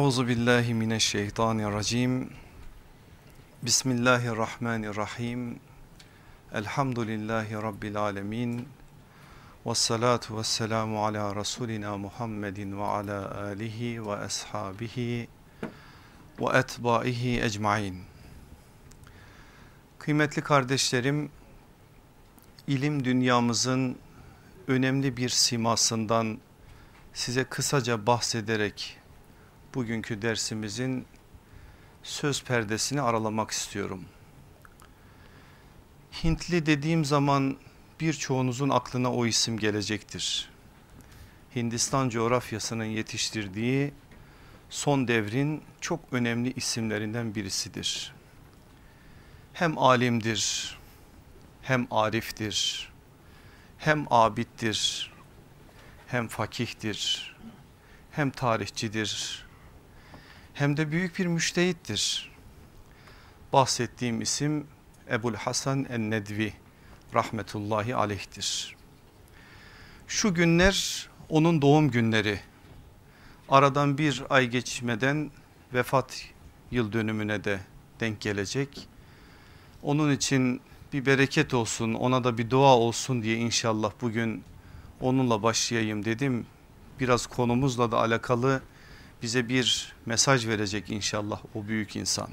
Euzu billahi mineşşeytanirracim. Bismillahirrahmanirrahim. Elhamdülillahi rabbil alamin. Ves salatu vesselamu ala rasulina Muhammedin ve ala alihi ve ashabihi ve etbaihi ecmaîn. Kıymetli kardeşlerim, ilim dünyamızın önemli bir simasından size kısaca bahsederek bugünkü dersimizin söz perdesini aralamak istiyorum. Hintli dediğim zaman birçoğunuzun aklına o isim gelecektir. Hindistan coğrafyasının yetiştirdiği son devrin çok önemli isimlerinden birisidir. Hem alimdir, hem ariftir, hem abittir, hem fakihtir, hem tarihçidir, hem de büyük bir müştehittir. Bahsettiğim isim Ebul Hasan en-Nedvi rahmetullahi aleyhtir. Şu günler onun doğum günleri. Aradan bir ay geçmeden vefat yıl dönümüne de denk gelecek. Onun için bir bereket olsun ona da bir dua olsun diye inşallah bugün onunla başlayayım dedim. Biraz konumuzla da alakalı bize bir mesaj verecek inşallah o büyük insan.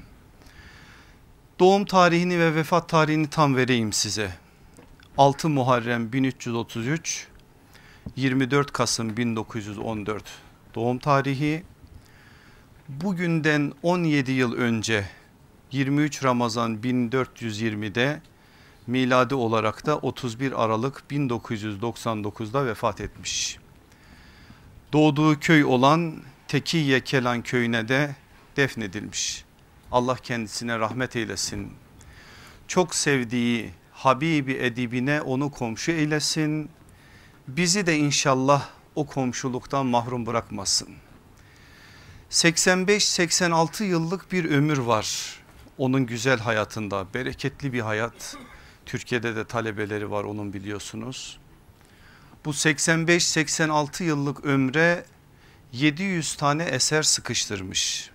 Doğum tarihini ve vefat tarihini tam vereyim size. 6 Muharrem 1333 24 Kasım 1914 doğum tarihi. Bugünden 17 yıl önce 23 Ramazan 1420'de miladi olarak da 31 Aralık 1999'da vefat etmiş. Doğduğu köy olan Tekiye Kelan köyüne de defnedilmiş. Allah kendisine rahmet eylesin. Çok sevdiği Habibi edibine onu komşu eylesin. Bizi de inşallah o komşuluktan mahrum bırakmasın. 85-86 yıllık bir ömür var onun güzel hayatında bereketli bir hayat. Türkiye'de de talebeleri var onun biliyorsunuz. Bu 85-86 yıllık ömre 700 tane eser sıkıştırmış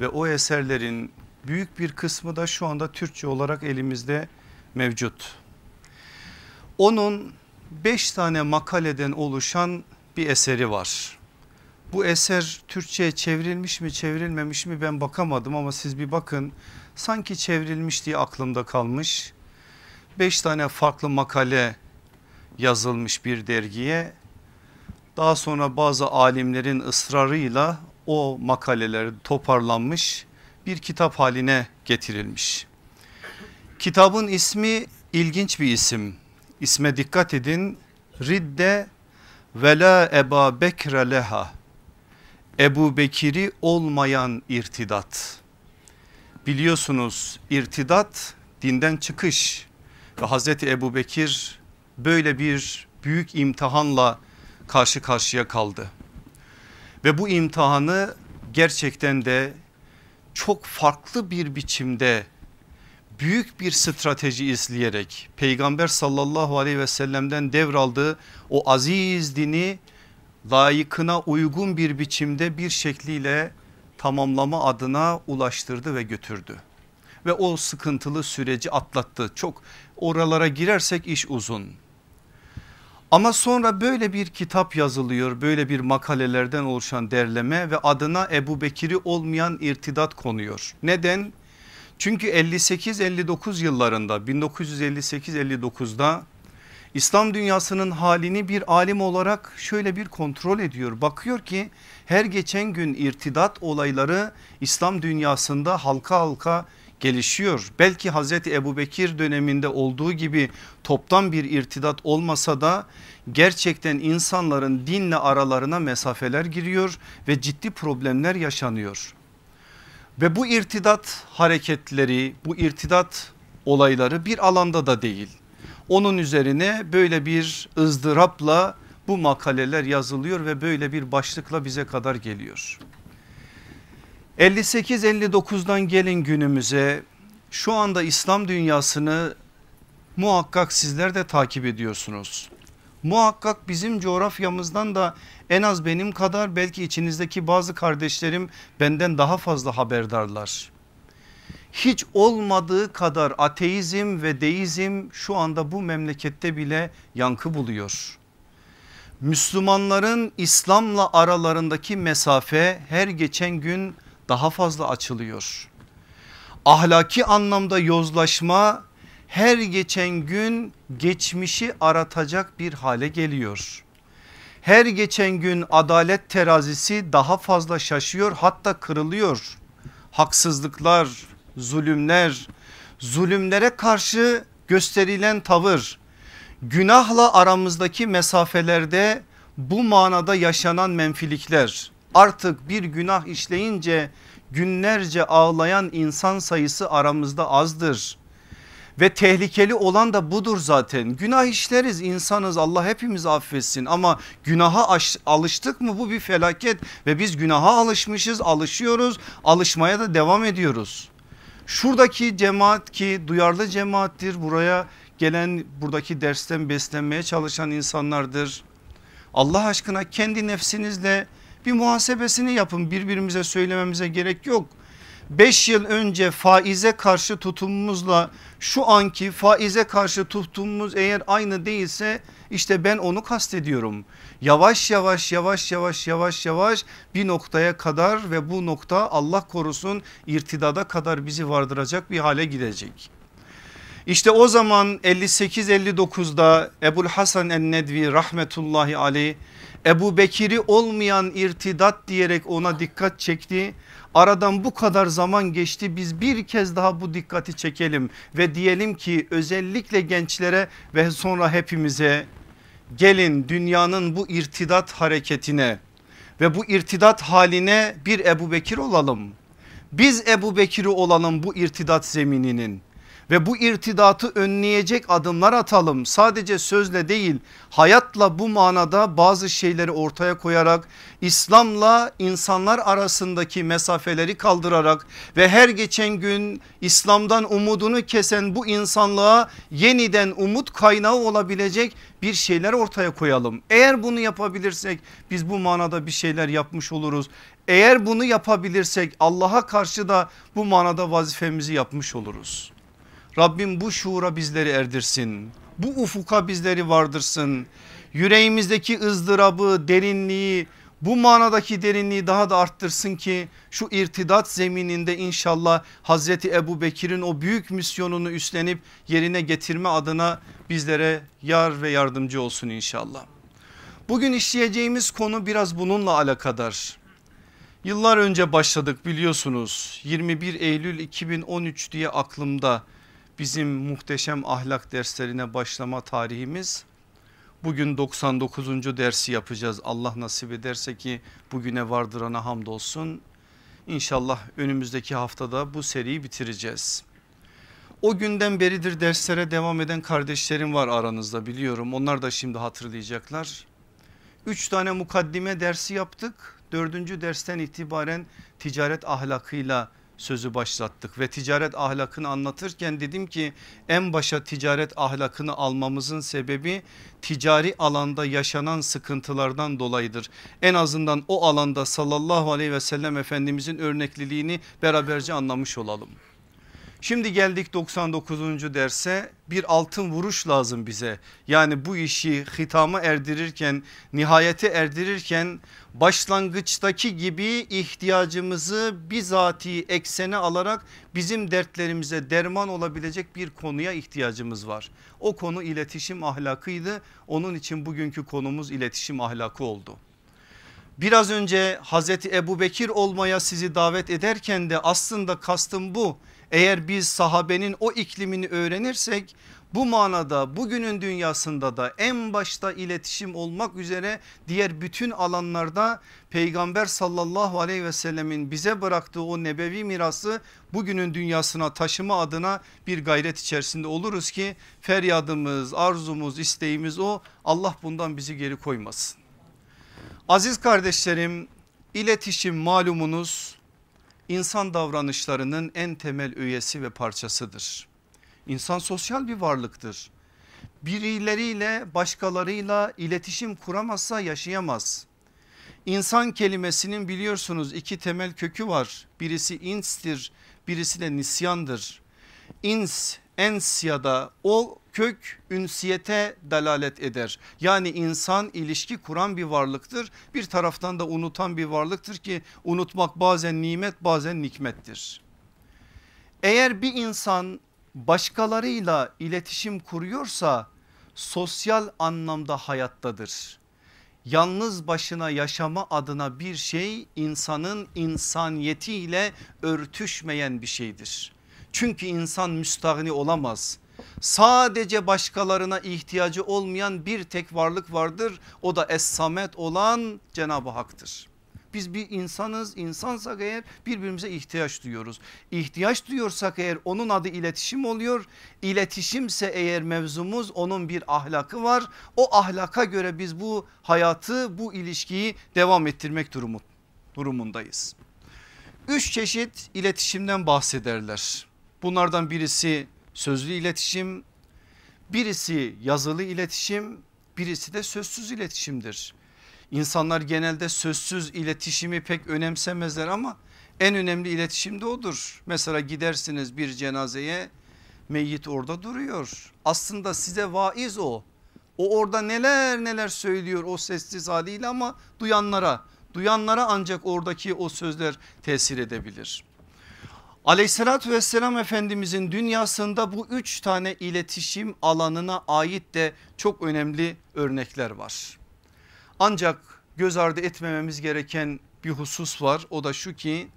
ve o eserlerin büyük bir kısmı da şu anda Türkçe olarak elimizde mevcut. Onun 5 tane makaleden oluşan bir eseri var. Bu eser Türkçe'ye çevrilmiş mi çevrilmemiş mi ben bakamadım ama siz bir bakın sanki çevrilmiş diye aklımda kalmış. 5 tane farklı makale yazılmış bir dergiye daha sonra bazı alimlerin ısrarıyla o makaleler toparlanmış bir kitap haline getirilmiş. Kitabın ismi ilginç bir isim. İsme dikkat edin. Ridde ve la Eba Bekre leha. Ebu Bekir'i olmayan irtidat. Biliyorsunuz irtidat dinden çıkış ve Hazreti Ebu Bekir böyle bir büyük imtihanla karşı karşıya kaldı. Ve bu imtihanı gerçekten de çok farklı bir biçimde büyük bir strateji izleyerek peygamber sallallahu aleyhi ve sellem'den devraldığı o aziz dini layıkına uygun bir biçimde bir şekliyle tamamlama adına ulaştırdı ve götürdü. Ve o sıkıntılı süreci atlattı. Çok oralara girersek iş uzun. Ama sonra böyle bir kitap yazılıyor böyle bir makalelerden oluşan derleme ve adına Ebu Bekir'i olmayan irtidat konuyor. Neden? Çünkü 58-59 yıllarında 1958-59'da İslam dünyasının halini bir alim olarak şöyle bir kontrol ediyor. Bakıyor ki her geçen gün irtidat olayları İslam dünyasında halka halka gelişiyor. Belki Hazreti Ebu Bekir döneminde olduğu gibi toptan bir irtidat olmasa da gerçekten insanların dinle aralarına mesafeler giriyor ve ciddi problemler yaşanıyor. Ve bu irtidat hareketleri bu irtidat olayları bir alanda da değil. Onun üzerine böyle bir ızdırapla bu makaleler yazılıyor ve böyle bir başlıkla bize kadar geliyor. 58-59'dan gelin günümüze şu anda İslam dünyasını muhakkak sizler de takip ediyorsunuz. Muhakkak bizim coğrafyamızdan da en az benim kadar belki içinizdeki bazı kardeşlerim benden daha fazla haberdarlar. Hiç olmadığı kadar ateizm ve deizm şu anda bu memlekette bile yankı buluyor. Müslümanların İslam'la aralarındaki mesafe her geçen gün daha fazla açılıyor. Ahlaki anlamda yozlaşma her geçen gün geçmişi aratacak bir hale geliyor. Her geçen gün adalet terazisi daha fazla şaşıyor hatta kırılıyor. Haksızlıklar, zulümler, zulümlere karşı gösterilen tavır, günahla aramızdaki mesafelerde bu manada yaşanan menfilikler artık bir günah işleyince günlerce ağlayan insan sayısı aramızda azdır. Ve tehlikeli olan da budur zaten. Günah işleriz insanız Allah hepimiz affetsin ama günaha alıştık mı bu bir felaket ve biz günaha alışmışız alışıyoruz alışmaya da devam ediyoruz. Şuradaki cemaat ki duyarlı cemaattir buraya gelen buradaki dersten beslenmeye çalışan insanlardır. Allah aşkına kendi nefsinizle bir muhasebesini yapın birbirimize söylememize gerek yok. 5 yıl önce faize karşı tutumumuzla şu anki faize karşı tutumumuz eğer aynı değilse işte ben onu kastediyorum. Yavaş yavaş yavaş yavaş yavaş yavaş bir noktaya kadar ve bu nokta Allah korusun irtidada kadar bizi vardıracak bir hale gidecek. İşte o zaman 58-59'da Ebul Hasan el-Nedvi rahmetullahi aleyh Ebu Bekir'i olmayan irtidat diyerek ona dikkat çekti. Aradan bu kadar zaman geçti biz bir kez daha bu dikkati çekelim ve diyelim ki özellikle gençlere ve sonra hepimize gelin dünyanın bu irtidat hareketine ve bu irtidat haline bir Ebu Bekir olalım. Biz Ebu Bekir'i olalım bu irtidat zemininin ve bu irtidatı önleyecek adımlar atalım. Sadece sözle değil hayatla bu manada bazı şeyleri ortaya koyarak İslam'la insanlar arasındaki mesafeleri kaldırarak ve her geçen gün İslam'dan umudunu kesen bu insanlığa yeniden umut kaynağı olabilecek bir şeyler ortaya koyalım. Eğer bunu yapabilirsek biz bu manada bir şeyler yapmış oluruz. Eğer bunu yapabilirsek Allah'a karşı da bu manada vazifemizi yapmış oluruz. Rabbim bu şuura bizleri erdirsin. Bu ufuka bizleri vardırsın. Yüreğimizdeki ızdırabı, derinliği, bu manadaki derinliği daha da arttırsın ki şu irtidat zemininde inşallah Hazreti Ebu Bekir'in o büyük misyonunu üstlenip yerine getirme adına bizlere yar ve yardımcı olsun inşallah. Bugün işleyeceğimiz konu biraz bununla alakadar. Yıllar önce başladık biliyorsunuz 21 Eylül 2013 diye aklımda bizim muhteşem ahlak derslerine başlama tarihimiz. Bugün 99. dersi yapacağız Allah nasip ederse ki bugüne vardırana hamdolsun. İnşallah önümüzdeki haftada bu seriyi bitireceğiz. O günden beridir derslere devam eden kardeşlerim var aranızda biliyorum. Onlar da şimdi hatırlayacaklar. Üç tane mukaddime dersi yaptık. Dördüncü dersten itibaren ticaret ahlakıyla sözü başlattık ve ticaret ahlakını anlatırken dedim ki en başa ticaret ahlakını almamızın sebebi ticari alanda yaşanan sıkıntılardan dolayıdır. En azından o alanda sallallahu aleyhi ve sellem efendimizin örnekliliğini beraberce anlamış olalım. Şimdi geldik 99. derse bir altın vuruş lazım bize. Yani bu işi hitama erdirirken nihayete erdirirken başlangıçtaki gibi ihtiyacımızı bizatihi eksene alarak bizim dertlerimize derman olabilecek bir konuya ihtiyacımız var. O konu iletişim ahlakıydı. Onun için bugünkü konumuz iletişim ahlakı oldu. Biraz önce Hazreti Ebu Bekir olmaya sizi davet ederken de aslında kastım bu. Eğer biz sahabenin o iklimini öğrenirsek bu manada bugünün dünyasında da en başta iletişim olmak üzere diğer bütün alanlarda peygamber sallallahu aleyhi ve sellemin bize bıraktığı o nebevi mirası bugünün dünyasına taşıma adına bir gayret içerisinde oluruz ki feryadımız arzumuz isteğimiz o Allah bundan bizi geri koymasın. Aziz kardeşlerim iletişim malumunuz insan davranışlarının en temel üyesi ve parçasıdır. İnsan sosyal bir varlıktır. birileriyle başkalarıyla iletişim kuramazsa yaşayamaz. İnsan kelimesinin biliyorsunuz iki temel kökü var. Birisi instir, birisi de nisyandır. İns, ens ya o kök ünsiyete dalalet eder. Yani insan ilişki kuran bir varlıktır. Bir taraftan da unutan bir varlıktır ki unutmak bazen nimet bazen nikmettir. Eğer bir insan başkalarıyla iletişim kuruyorsa sosyal anlamda hayattadır. Yalnız başına yaşama adına bir şey insanın insaniyetiyle örtüşmeyen bir şeydir. Çünkü insan müstahni olamaz. Sadece başkalarına ihtiyacı olmayan bir tek varlık vardır. O da Es-Samet olan Cenab-ı Hak'tır. Biz bir insanız insansak eğer birbirimize ihtiyaç duyuyoruz. İhtiyaç duyuyorsak eğer onun adı iletişim oluyor. İletişimse eğer mevzumuz onun bir ahlakı var. O ahlaka göre biz bu hayatı bu ilişkiyi devam ettirmek durumu, durumundayız. Üç çeşit iletişimden bahsederler. Bunlardan birisi sözlü iletişim, birisi yazılı iletişim, birisi de sözsüz iletişimdir. İnsanlar genelde sözsüz iletişimi pek önemsemezler ama en önemli iletişim de odur. Mesela gidersiniz bir cenazeye meyyit orada duruyor. Aslında size vaiz o. O orada neler neler söylüyor o sessiz haliyle ama duyanlara duyanlara ancak oradaki o sözler tesir edebilir. Aleyhissalatü vesselam Efendimizin dünyasında bu üç tane iletişim alanına ait de çok önemli örnekler var. Ancak göz ardı etmememiz gereken bir husus var o da şu ki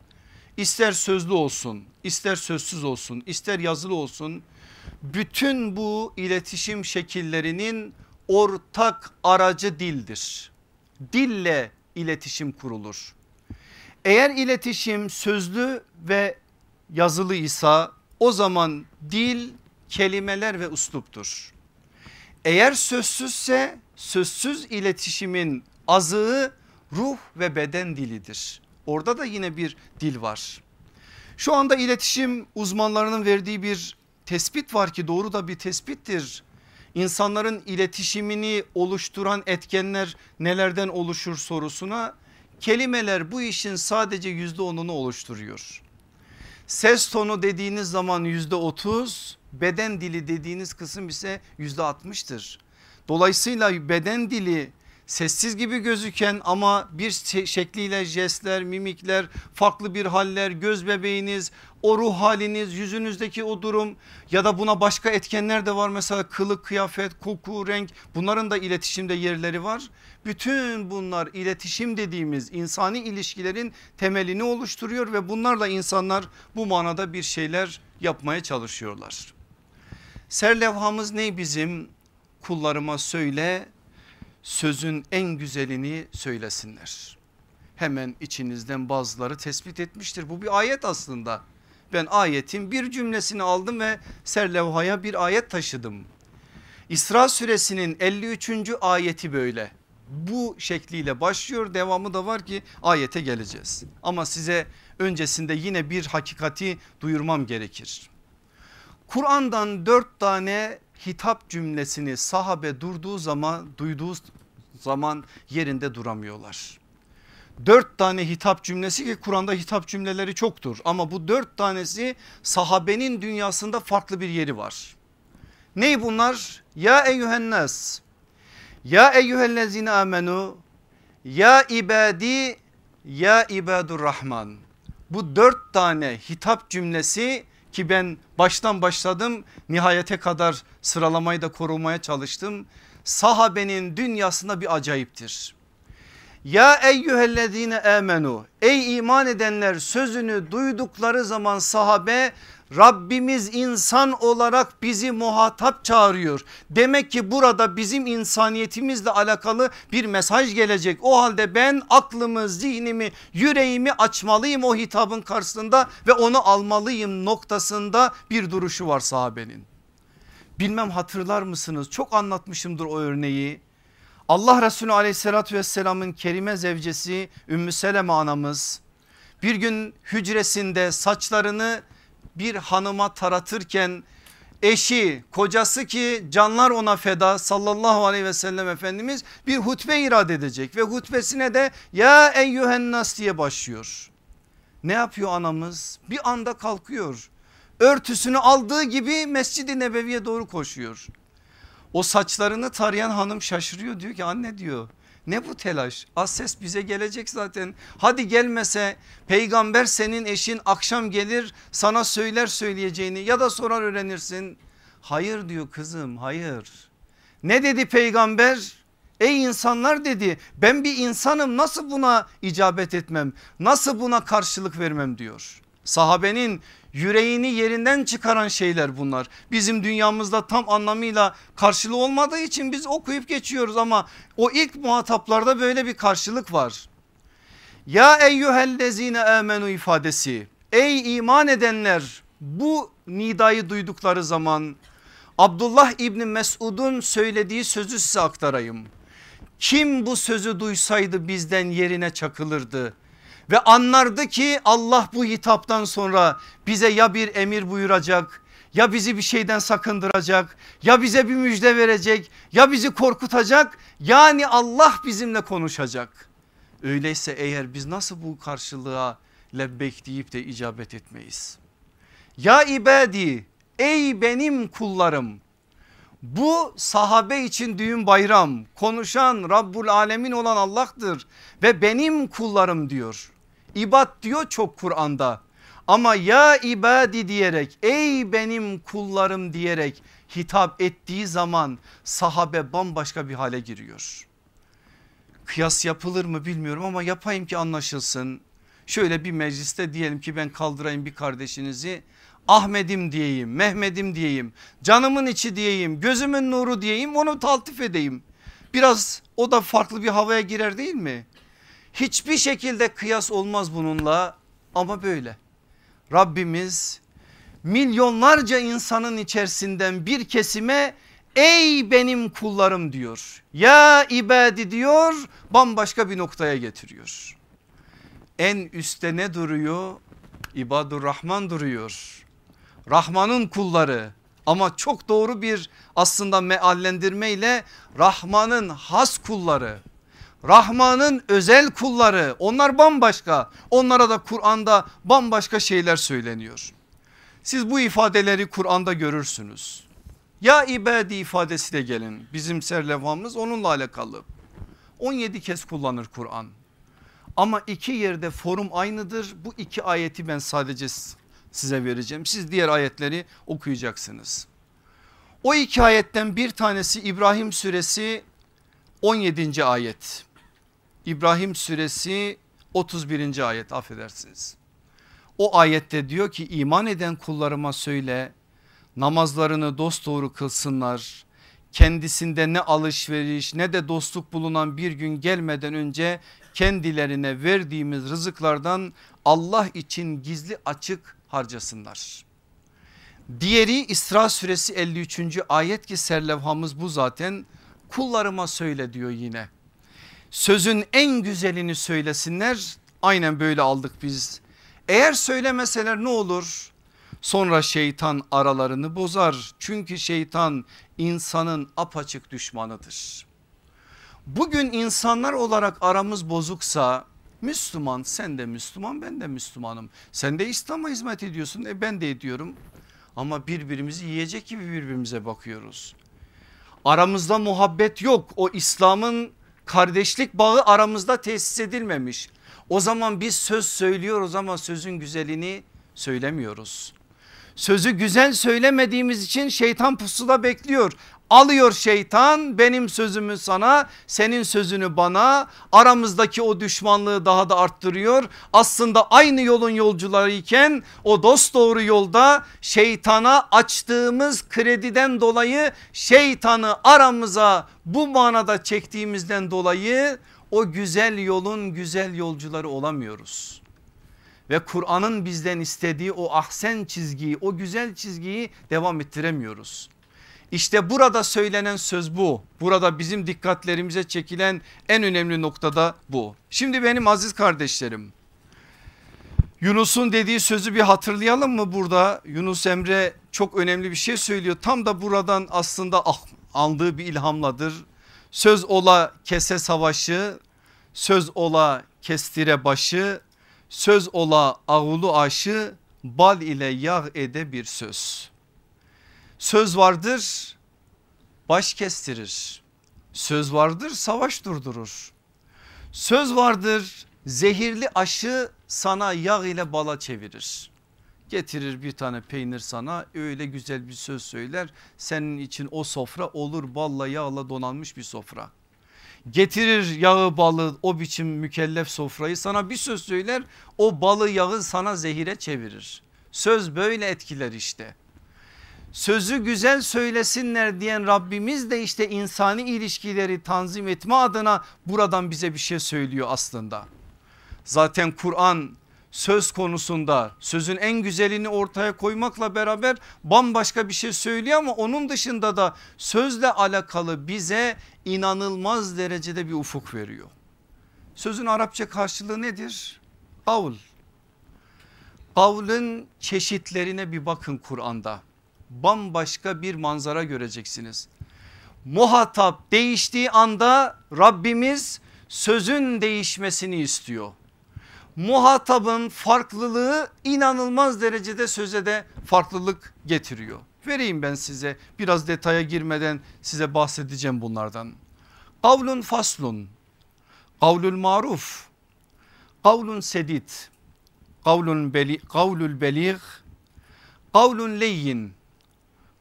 ister sözlü olsun ister sözsüz olsun ister yazılı olsun bütün bu iletişim şekillerinin ortak aracı dildir. Dille iletişim kurulur. Eğer iletişim sözlü ve yazılıysa o zaman dil kelimeler ve usluptur. Eğer sözsüzse sözsüz iletişimin azığı ruh ve beden dilidir. Orada da yine bir dil var. Şu anda iletişim uzmanlarının verdiği bir tespit var ki doğru da bir tespittir. İnsanların iletişimini oluşturan etkenler nelerden oluşur sorusuna kelimeler bu işin sadece yüzde onunu oluşturuyor. Ses tonu dediğiniz zaman yüzde otuz beden dili dediğiniz kısım ise yüzde altmıştır. Dolayısıyla beden dili sessiz gibi gözüken ama bir şekliyle jestler, mimikler, farklı bir haller, göz bebeğiniz, o ruh haliniz, yüzünüzdeki o durum ya da buna başka etkenler de var. Mesela kılık, kıyafet, koku, renk bunların da iletişimde yerleri var. Bütün bunlar iletişim dediğimiz insani ilişkilerin temelini oluşturuyor ve bunlarla insanlar bu manada bir şeyler yapmaya çalışıyorlar. Serlevhamız ne bizim? Kullarıma söyle sözün en güzelini söylesinler. Hemen içinizden bazıları tespit etmiştir. Bu bir ayet aslında. Ben ayetin bir cümlesini aldım ve serlevhaya bir ayet taşıdım. İsra suresinin 53. ayeti böyle. Bu şekliyle başlıyor devamı da var ki ayete geleceğiz. Ama size öncesinde yine bir hakikati duyurmam gerekir. Kur'an'dan dört tane hitap cümlesini sahabe durduğu zaman duyduğu zaman yerinde duramıyorlar. Dört tane hitap cümlesi ki Kur'an'da hitap cümleleri çoktur ama bu dört tanesi sahabenin dünyasında farklı bir yeri var. Ney bunlar? Ya eyyühennas, ya eyyühellezine amenu, ya ibadi, ya ibadur rahman. Bu dört tane hitap cümlesi ki ben baştan başladım nihayete kadar sıralamayı da korumaya çalıştım. Sahabenin dünyasında bir acayiptir. Ya eyyühellezine amenu ey iman edenler sözünü duydukları zaman sahabe Rabbimiz insan olarak bizi muhatap çağırıyor. Demek ki burada bizim insaniyetimizle alakalı bir mesaj gelecek. O halde ben aklımı, zihnimi, yüreğimi açmalıyım o hitabın karşısında ve onu almalıyım noktasında bir duruşu var sahabenin. Bilmem hatırlar mısınız? Çok anlatmışımdır o örneği. Allah Resulü aleyhissalatü vesselamın kerime zevcesi Ümmü Seleme anamız bir gün hücresinde saçlarını bir hanıma taratırken eşi kocası ki canlar ona feda sallallahu aleyhi ve sellem Efendimiz bir hutbe irad edecek ve hutbesine de ya eyyühennas diye başlıyor. Ne yapıyor anamız bir anda kalkıyor örtüsünü aldığı gibi Mescid-i Nebevi'ye doğru koşuyor. O saçlarını tarayan hanım şaşırıyor diyor ki anne diyor ne bu telaş? Az ses bize gelecek zaten. Hadi gelmese peygamber senin eşin akşam gelir sana söyler söyleyeceğini ya da sorar öğrenirsin. Hayır diyor kızım hayır. Ne dedi peygamber? Ey insanlar dedi ben bir insanım nasıl buna icabet etmem? Nasıl buna karşılık vermem diyor. Sahabenin yüreğini yerinden çıkaran şeyler bunlar. Bizim dünyamızda tam anlamıyla karşılığı olmadığı için biz okuyup geçiyoruz ama o ilk muhataplarda böyle bir karşılık var. Ya eyyühellezine amenu ifadesi ey iman edenler bu nidayı duydukları zaman Abdullah İbni Mesud'un söylediği sözü size aktarayım. Kim bu sözü duysaydı bizden yerine çakılırdı ve anlardı ki Allah bu hitaptan sonra bize ya bir emir buyuracak ya bizi bir şeyden sakındıracak ya bize bir müjde verecek ya bizi korkutacak yani Allah bizimle konuşacak. Öyleyse eğer biz nasıl bu karşılığa lebbek deyip de icabet etmeyiz. Ya ibadi ey benim kullarım bu sahabe için düğün bayram konuşan Rabbul Alemin olan Allah'tır ve benim kullarım diyor. İbad diyor çok Kur'an'da ama ya ibadi diyerek ey benim kullarım diyerek hitap ettiği zaman sahabe bambaşka bir hale giriyor. Kıyas yapılır mı bilmiyorum ama yapayım ki anlaşılsın. Şöyle bir mecliste diyelim ki ben kaldırayım bir kardeşinizi Ahmet'im diyeyim, Mehmet'im diyeyim, canımın içi diyeyim, gözümün nuru diyeyim onu taltif edeyim. Biraz o da farklı bir havaya girer değil mi? Hiçbir şekilde kıyas olmaz bununla ama böyle. Rabbimiz milyonlarca insanın içerisinden bir kesime ey benim kullarım diyor. Ya ibadi diyor bambaşka bir noktaya getiriyor. En üstte ne duruyor? İbadur Rahman duruyor. Rahman'ın kulları ama çok doğru bir aslında meallendirmeyle Rahman'ın has kulları. Rahman'ın özel kulları onlar bambaşka onlara da Kur'an'da bambaşka şeyler söyleniyor. Siz bu ifadeleri Kur'an'da görürsünüz. Ya ibadi ifadesi de gelin bizim serlevhamız onunla alakalı. 17 kez kullanır Kur'an. Ama iki yerde forum aynıdır. Bu iki ayeti ben sadece size vereceğim. Siz diğer ayetleri okuyacaksınız. O iki ayetten bir tanesi İbrahim suresi 17. ayet. İbrahim suresi 31. ayet affedersiniz. O ayette diyor ki iman eden kullarıma söyle namazlarını dosdoğru kılsınlar. Kendisinde ne alışveriş ne de dostluk bulunan bir gün gelmeden önce kendilerine verdiğimiz rızıklardan Allah için gizli açık harcasınlar. Diğeri İsra suresi 53. ayet ki serlevhamız bu zaten kullarıma söyle diyor yine. Sözün en güzelini söylesinler aynen böyle aldık biz. Eğer söylemeseler ne olur? Sonra şeytan aralarını bozar. Çünkü şeytan insanın apaçık düşmanıdır. Bugün insanlar olarak aramız bozuksa Müslüman sen de Müslüman ben de Müslümanım. Sen de İslam'a hizmet ediyorsun e ben de ediyorum. Ama birbirimizi yiyecek gibi birbirimize bakıyoruz. Aramızda muhabbet yok o İslam'ın kardeşlik bağı aramızda tesis edilmemiş. O zaman biz söz söylüyoruz ama sözün güzelini söylemiyoruz. Sözü güzel söylemediğimiz için şeytan pusuda bekliyor. Alıyor şeytan benim sözümü sana senin sözünü bana aramızdaki o düşmanlığı daha da arttırıyor. Aslında aynı yolun yolcularıyken o dost doğru yolda şeytana açtığımız krediden dolayı şeytanı aramıza bu manada çektiğimizden dolayı o güzel yolun güzel yolcuları olamıyoruz. Ve Kur'an'ın bizden istediği o ahsen çizgiyi o güzel çizgiyi devam ettiremiyoruz. İşte burada söylenen söz bu. Burada bizim dikkatlerimize çekilen en önemli noktada bu. Şimdi benim aziz kardeşlerim Yunus'un dediği sözü bir hatırlayalım mı burada? Yunus Emre çok önemli bir şey söylüyor. Tam da buradan aslında ah, aldığı bir ilhamladır. Söz ola kese savaşı, söz ola kestire başı, söz ola ağulu aşı, bal ile yağ ede bir söz. Söz vardır baş kestirir. Söz vardır savaş durdurur. Söz vardır zehirli aşı sana yağ ile bala çevirir. Getirir bir tane peynir sana öyle güzel bir söz söyler. Senin için o sofra olur balla yağla donanmış bir sofra. Getirir yağı balı o biçim mükellef sofrayı sana bir söz söyler. O balı yağı sana zehire çevirir. Söz böyle etkiler işte. Sözü güzel söylesinler diyen Rabbimiz de işte insani ilişkileri tanzim etme adına buradan bize bir şey söylüyor aslında. Zaten Kur'an söz konusunda sözün en güzelini ortaya koymakla beraber bambaşka bir şey söylüyor ama onun dışında da sözle alakalı bize inanılmaz derecede bir ufuk veriyor. Sözün Arapça karşılığı nedir? Kavl. Kavlın çeşitlerine bir bakın Kur'an'da. Bambaşka bir manzara göreceksiniz. Muhatap değiştiği anda Rabbimiz sözün değişmesini istiyor muhatabın farklılığı inanılmaz derecede söze de farklılık getiriyor. Vereyim ben size biraz detaya girmeden size bahsedeceğim bunlardan. Kavlun faslun, kavlul maruf, kavlun sedid, kavlun beli, kavlul belig, kavlun leyyin,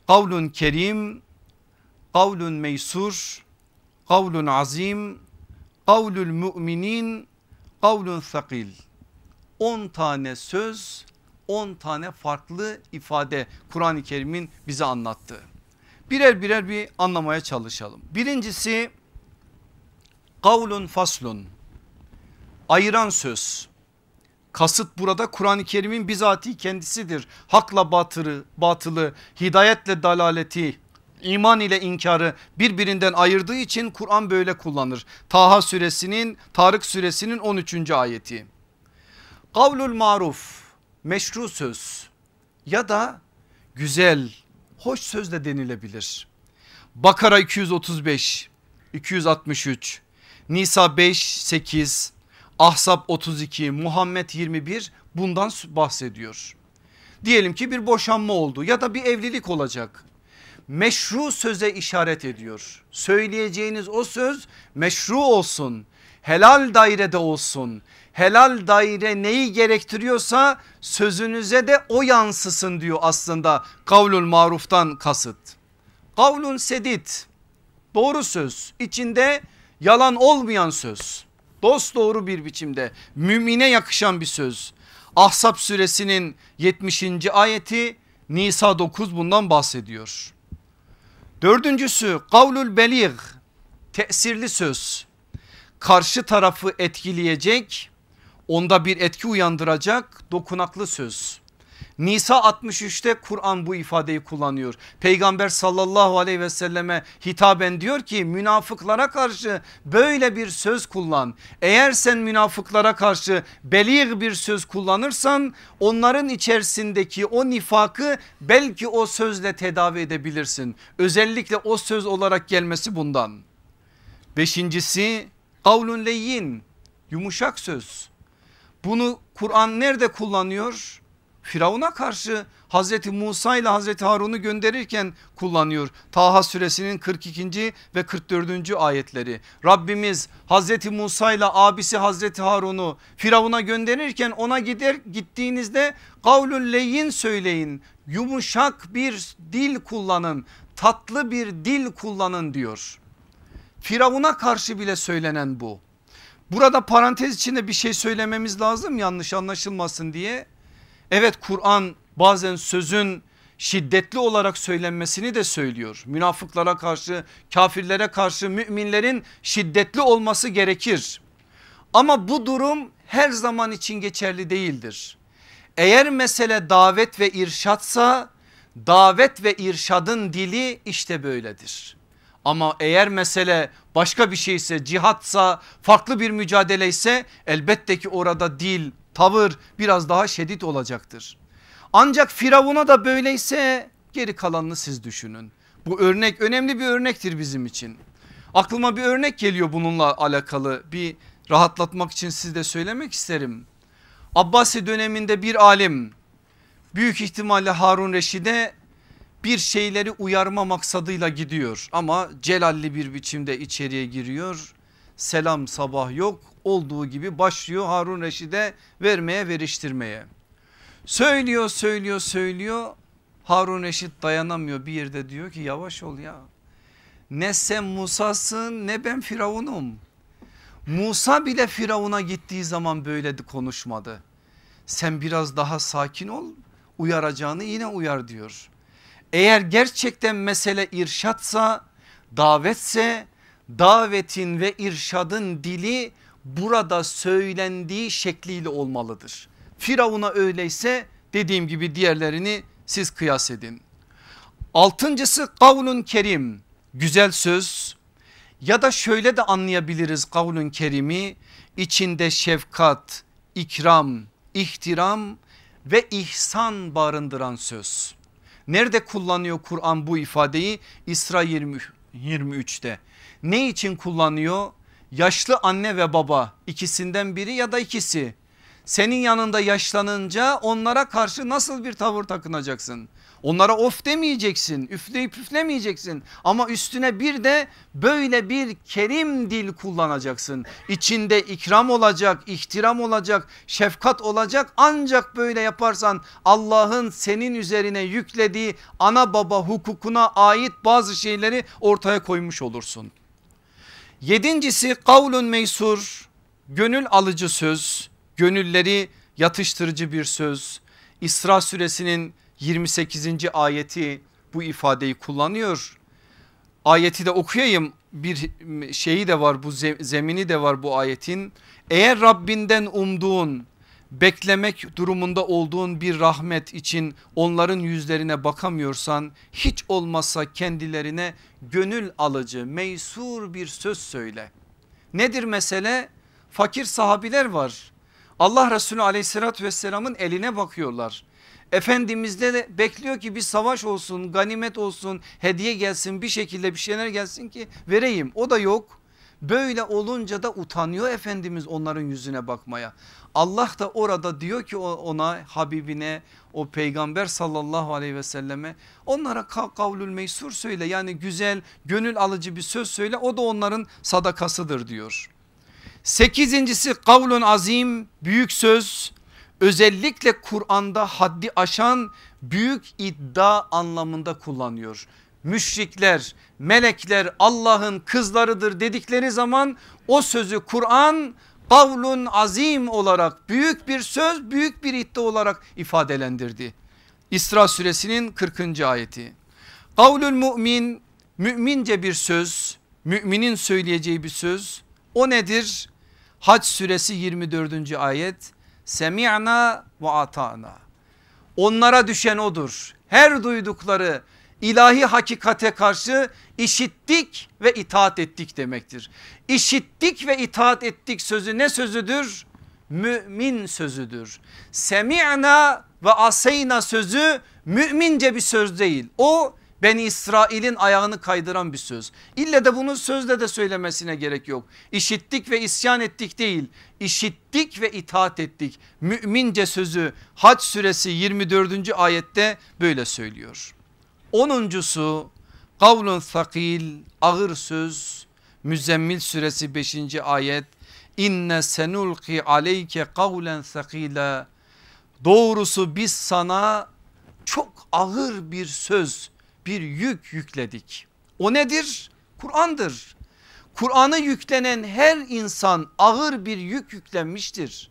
kavlun kerim, kavlun meysur, kavlun azim, kavlul müminin, Kavlun sakil 10 tane söz 10 tane farklı ifade Kur'an-ı Kerim'in bize anlattığı. Birer birer bir anlamaya çalışalım. Birincisi kavlun faslun ayıran söz. Kasıt burada Kur'an-ı Kerim'in bizatihi kendisidir. Hakla batılı, batılı, hidayetle dalaleti, iman ile inkarı birbirinden ayırdığı için Kur'an böyle kullanır. Taha suresinin Tarık suresinin 13. ayeti. Kavlul maruf meşru söz ya da güzel hoş söz de denilebilir. Bakara 235 263 Nisa 5 8 Ahzab 32 Muhammed 21 bundan bahsediyor. Diyelim ki bir boşanma oldu ya da bir evlilik olacak meşru söze işaret ediyor. Söyleyeceğiniz o söz meşru olsun. Helal dairede olsun. Helal daire neyi gerektiriyorsa sözünüze de o yansısın diyor aslında kavlul maruftan kasıt. Kavlun sedit doğru söz içinde yalan olmayan söz. Dost doğru bir biçimde mümine yakışan bir söz. Ahzab suresinin 70. ayeti Nisa 9 bundan bahsediyor. Dördüncüsü kavlul belir tesirli söz karşı tarafı etkileyecek onda bir etki uyandıracak dokunaklı söz. Nisa 63'te Kur'an bu ifadeyi kullanıyor. Peygamber sallallahu aleyhi ve selleme hitaben diyor ki münafıklara karşı böyle bir söz kullan. Eğer sen münafıklara karşı belir bir söz kullanırsan onların içerisindeki o nifakı belki o sözle tedavi edebilirsin. Özellikle o söz olarak gelmesi bundan. Beşincisi kavlun leyyin yumuşak söz. Bunu Kur'an nerede kullanıyor? Firavun'a karşı Hazreti Musa ile Hazreti Harun'u gönderirken kullanıyor. Taha suresinin 42. ve 44. ayetleri. Rabbimiz Hazreti Musa ile abisi Hazreti Harun'u Firavun'a gönderirken ona gider gittiğinizde kavlül leyin söyleyin. Yumuşak bir dil kullanın. Tatlı bir dil kullanın diyor. Firavun'a karşı bile söylenen bu. Burada parantez içinde bir şey söylememiz lazım yanlış anlaşılmasın diye. Evet Kur'an bazen sözün şiddetli olarak söylenmesini de söylüyor. Münafıklara karşı kafirlere karşı müminlerin şiddetli olması gerekir. Ama bu durum her zaman için geçerli değildir. Eğer mesele davet ve irşatsa davet ve irşadın dili işte böyledir. Ama eğer mesele başka bir şeyse cihatsa farklı bir mücadele ise elbette ki orada dil Tavır biraz daha şiddet olacaktır. Ancak Firavun'a da böyleyse geri kalanını siz düşünün. Bu örnek önemli bir örnektir bizim için. Aklıma bir örnek geliyor bununla alakalı bir rahatlatmak için size söylemek isterim. Abbasi döneminde bir alim büyük ihtimalle Harun Reşid'e bir şeyleri uyarma maksadıyla gidiyor ama celalli bir biçimde içeriye giriyor. Selam sabah yok olduğu gibi başlıyor Harun Reşid'e vermeye veriştirmeye. Söylüyor söylüyor söylüyor Harun Reşit dayanamıyor bir yerde diyor ki yavaş ol ya. Ne sen Musa'sın ne ben Firavun'um. Musa bile Firavun'a gittiği zaman böyle konuşmadı. Sen biraz daha sakin ol uyaracağını yine uyar diyor. Eğer gerçekten mesele irşatsa davetse davetin ve irşadın dili burada söylendiği şekliyle olmalıdır. Firavun'a öyleyse dediğim gibi diğerlerini siz kıyas edin. Altıncısı kavlun kerim güzel söz ya da şöyle de anlayabiliriz kavlun kerimi içinde şefkat, ikram, ihtiram ve ihsan barındıran söz. Nerede kullanıyor Kur'an bu ifadeyi? İsra 20, 23'te. Ne için kullanıyor? Yaşlı anne ve baba ikisinden biri ya da ikisi senin yanında yaşlanınca onlara karşı nasıl bir tavır takınacaksın? Onlara of demeyeceksin üfleyip üflemeyeceksin ama üstüne bir de böyle bir kerim dil kullanacaksın. İçinde ikram olacak, ihtiram olacak, şefkat olacak ancak böyle yaparsan Allah'ın senin üzerine yüklediği ana baba hukukuna ait bazı şeyleri ortaya koymuş olursun. Yedincisi kavlun meysur gönül alıcı söz gönülleri yatıştırıcı bir söz. İsra suresinin 28. ayeti bu ifadeyi kullanıyor. Ayeti de okuyayım bir şeyi de var bu zemini de var bu ayetin. Eğer Rabbinden umduğun beklemek durumunda olduğun bir rahmet için onların yüzlerine bakamıyorsan hiç olmazsa kendilerine gönül alıcı meysur bir söz söyle. Nedir mesele? Fakir sahabiler var. Allah Resulü aleyhissalatü vesselamın eline bakıyorlar. Efendimiz de bekliyor ki bir savaş olsun ganimet olsun hediye gelsin bir şekilde bir şeyler gelsin ki vereyim o da yok. Böyle olunca da utanıyor Efendimiz onların yüzüne bakmaya. Allah da orada diyor ki ona Habibine o peygamber sallallahu aleyhi ve selleme onlara kavlül meysur söyle yani güzel gönül alıcı bir söz söyle o da onların sadakasıdır diyor. Sekizincisi kavlun azim büyük söz özellikle Kur'an'da haddi aşan büyük iddia anlamında kullanıyor. Müşrikler melekler Allah'ın kızlarıdır dedikleri zaman o sözü Kur'an kavlun azim olarak büyük bir söz büyük bir iddia olarak ifadelendirdi. İsra suresinin 40. ayeti. Kavlül mümin mümince bir söz müminin söyleyeceği bir söz o nedir? Hac suresi 24. ayet semi'na ve ata'na onlara düşen odur her duydukları ilahi hakikate karşı işittik ve itaat ettik demektir. İşittik ve itaat ettik sözü ne sözüdür? Mümin sözüdür. Semi'na ve aseyna sözü mümince bir söz değil. O Beni İsrail'in ayağını kaydıran bir söz. İlle de bunu sözle de söylemesine gerek yok. İşittik ve isyan ettik değil. İşittik ve itaat ettik. Mümince sözü Haç suresi 24. ayette böyle söylüyor. Onuncusu kavlun sakil ağır söz Müzzemmil suresi 5. ayet inne senulki aleyke kavlen sakila doğrusu biz sana çok ağır bir söz bir yük yükledik. O nedir? Kur'an'dır. Kur'an'ı yüklenen her insan ağır bir yük yüklenmiştir.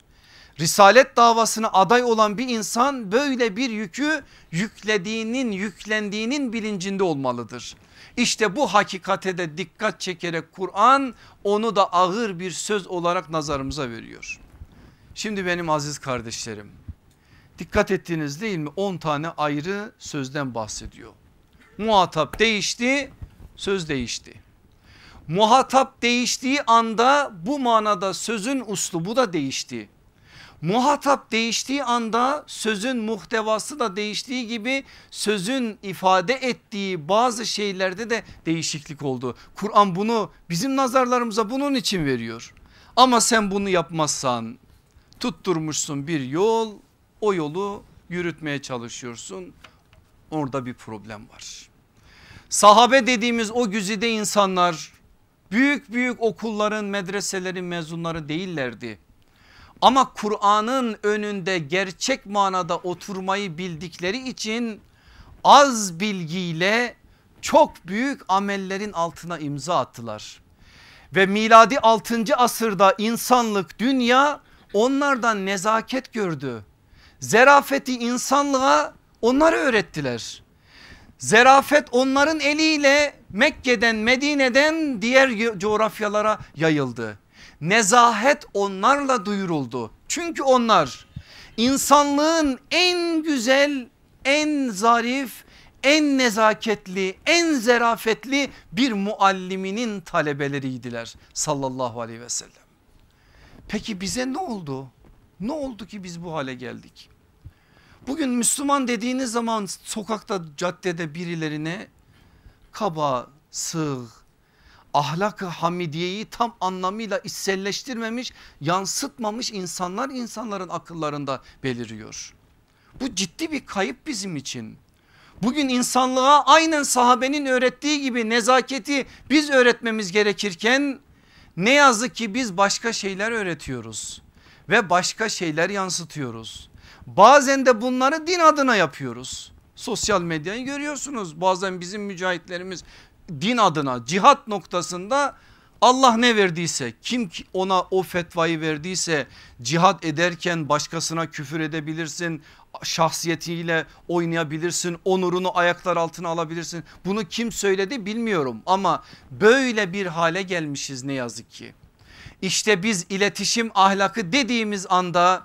Risalet davasına aday olan bir insan böyle bir yükü yüklediğinin yüklendiğinin bilincinde olmalıdır. İşte bu hakikate de dikkat çekerek Kur'an onu da ağır bir söz olarak nazarımıza veriyor. Şimdi benim aziz kardeşlerim dikkat ettiniz değil mi 10 tane ayrı sözden bahsediyor. Muhatap değişti söz değişti. Muhatap değiştiği anda bu manada sözün uslubu da değişti. Muhatap değiştiği anda sözün muhtevası da değiştiği gibi sözün ifade ettiği bazı şeylerde de değişiklik oldu. Kur'an bunu bizim nazarlarımıza bunun için veriyor. Ama sen bunu yapmazsan tutturmuşsun bir yol o yolu yürütmeye çalışıyorsun. Orada bir problem var. Sahabe dediğimiz o güzide insanlar büyük büyük okulların medreselerin mezunları değillerdi. Ama Kur'an'ın önünde gerçek manada oturmayı bildikleri için az bilgiyle çok büyük amellerin altına imza attılar. Ve miladi 6. asırda insanlık dünya onlardan nezaket gördü. Zerafeti insanlığa onları öğrettiler. Zerafet onların eliyle Mekke'den Medine'den diğer coğrafyalara yayıldı. Nezahet onlarla duyuruldu. Çünkü onlar insanlığın en güzel, en zarif, en nezaketli, en zerafetli bir mualliminin talebeleriydiler sallallahu aleyhi ve sellem. Peki bize ne oldu? Ne oldu ki biz bu hale geldik? Bugün Müslüman dediğiniz zaman sokakta caddede birilerine kaba, sığ, ahlak-ı hamidiyeyi tam anlamıyla içselleştirmemiş, yansıtmamış insanlar insanların akıllarında beliriyor. Bu ciddi bir kayıp bizim için. Bugün insanlığa aynen sahabenin öğrettiği gibi nezaketi biz öğretmemiz gerekirken ne yazık ki biz başka şeyler öğretiyoruz ve başka şeyler yansıtıyoruz. Bazen de bunları din adına yapıyoruz. Sosyal medyayı görüyorsunuz bazen bizim mücahitlerimiz din adına cihat noktasında Allah ne verdiyse kim ona o fetvayı verdiyse cihat ederken başkasına küfür edebilirsin şahsiyetiyle oynayabilirsin onurunu ayaklar altına alabilirsin bunu kim söyledi bilmiyorum ama böyle bir hale gelmişiz ne yazık ki. İşte biz iletişim ahlakı dediğimiz anda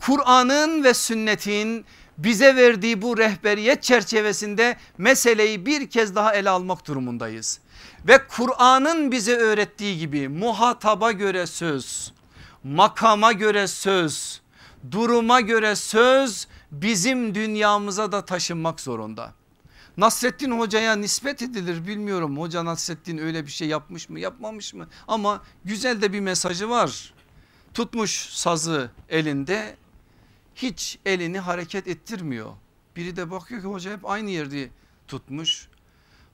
Kur'an'ın ve sünnetin bize verdiği bu rehberiyet çerçevesinde meseleyi bir kez daha ele almak durumundayız. Ve Kur'an'ın bize öğrettiği gibi muhataba göre söz, makama göre söz, duruma göre söz bizim dünyamıza da taşınmak zorunda. Nasrettin Hoca'ya nispet edilir bilmiyorum. Hoca Nasrettin öyle bir şey yapmış mı yapmamış mı? Ama güzel de bir mesajı var. Tutmuş sazı elinde hiç elini hareket ettirmiyor. Biri de bakıyor ki hoca hep aynı yerde tutmuş.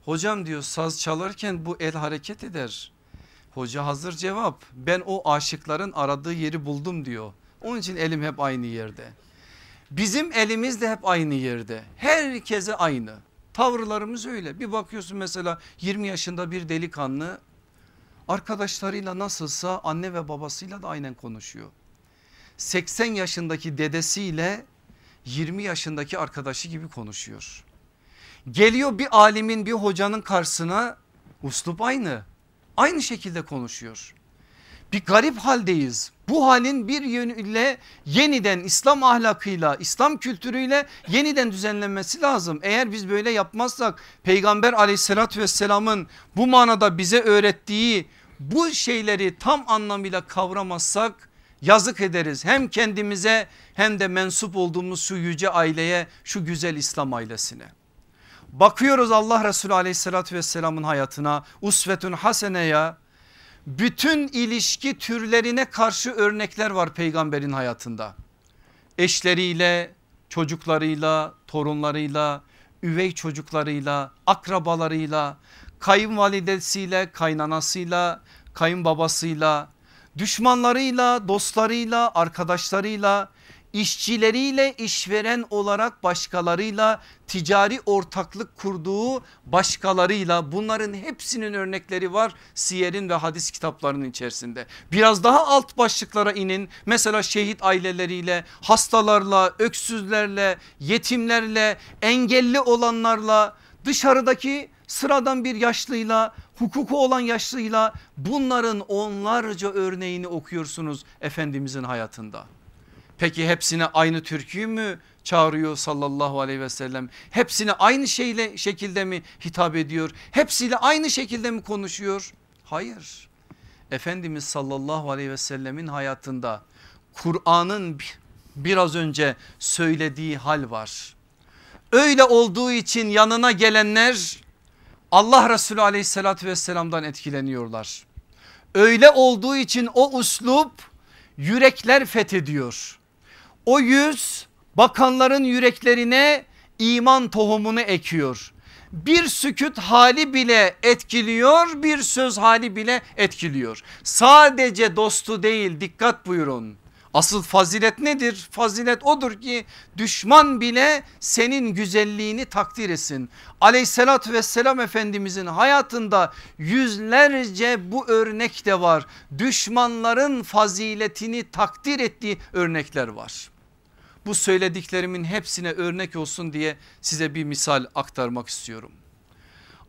Hocam diyor saz çalarken bu el hareket eder. Hoca hazır cevap ben o aşıkların aradığı yeri buldum diyor. Onun için elim hep aynı yerde. Bizim elimiz de hep aynı yerde. Herkese aynı. Tavırlarımız öyle. Bir bakıyorsun mesela 20 yaşında bir delikanlı arkadaşlarıyla nasılsa anne ve babasıyla da aynen konuşuyor. 80 yaşındaki dedesiyle 20 yaşındaki arkadaşı gibi konuşuyor. Geliyor bir alimin bir hocanın karşısına uslup aynı. Aynı şekilde konuşuyor. Bir garip haldeyiz. Bu halin bir yönüyle yeniden İslam ahlakıyla, İslam kültürüyle yeniden düzenlenmesi lazım. Eğer biz böyle yapmazsak peygamber aleyhissalatü vesselamın bu manada bize öğrettiği bu şeyleri tam anlamıyla kavramazsak yazık ederiz hem kendimize hem de mensup olduğumuz şu yüce aileye şu güzel İslam ailesine. Bakıyoruz Allah Resulü aleyhissalatü vesselamın hayatına usvetün haseneye bütün ilişki türlerine karşı örnekler var peygamberin hayatında. Eşleriyle, çocuklarıyla, torunlarıyla, üvey çocuklarıyla, akrabalarıyla, kayınvalidesiyle, kaynanasıyla, kayınbabasıyla, düşmanlarıyla, dostlarıyla, arkadaşlarıyla, işçileriyle işveren olarak başkalarıyla ticari ortaklık kurduğu başkalarıyla bunların hepsinin örnekleri var siyerin ve hadis kitaplarının içerisinde. Biraz daha alt başlıklara inin mesela şehit aileleriyle hastalarla öksüzlerle yetimlerle engelli olanlarla dışarıdaki sıradan bir yaşlıyla hukuku olan yaşlıyla bunların onlarca örneğini okuyorsunuz Efendimizin hayatında. Peki hepsine aynı türküyü mü çağırıyor sallallahu aleyhi ve sellem? Hepsine aynı şeyle şekilde mi hitap ediyor? Hepsiyle aynı şekilde mi konuşuyor? Hayır. Efendimiz sallallahu aleyhi ve sellemin hayatında Kur'an'ın biraz önce söylediği hal var. Öyle olduğu için yanına gelenler Allah Resulü aleyhissalatü vesselamdan etkileniyorlar. Öyle olduğu için o uslup yürekler fethediyor. O yüz bakanların yüreklerine iman tohumunu ekiyor. Bir sükut hali bile etkiliyor bir söz hali bile etkiliyor. Sadece dostu değil dikkat buyurun. Asıl fazilet nedir? Fazilet odur ki düşman bile senin güzelliğini takdir etsin. Aleyhissalatü vesselam Efendimizin hayatında yüzlerce bu örnek de var. Düşmanların faziletini takdir ettiği örnekler var. Bu söylediklerimin hepsine örnek olsun diye size bir misal aktarmak istiyorum.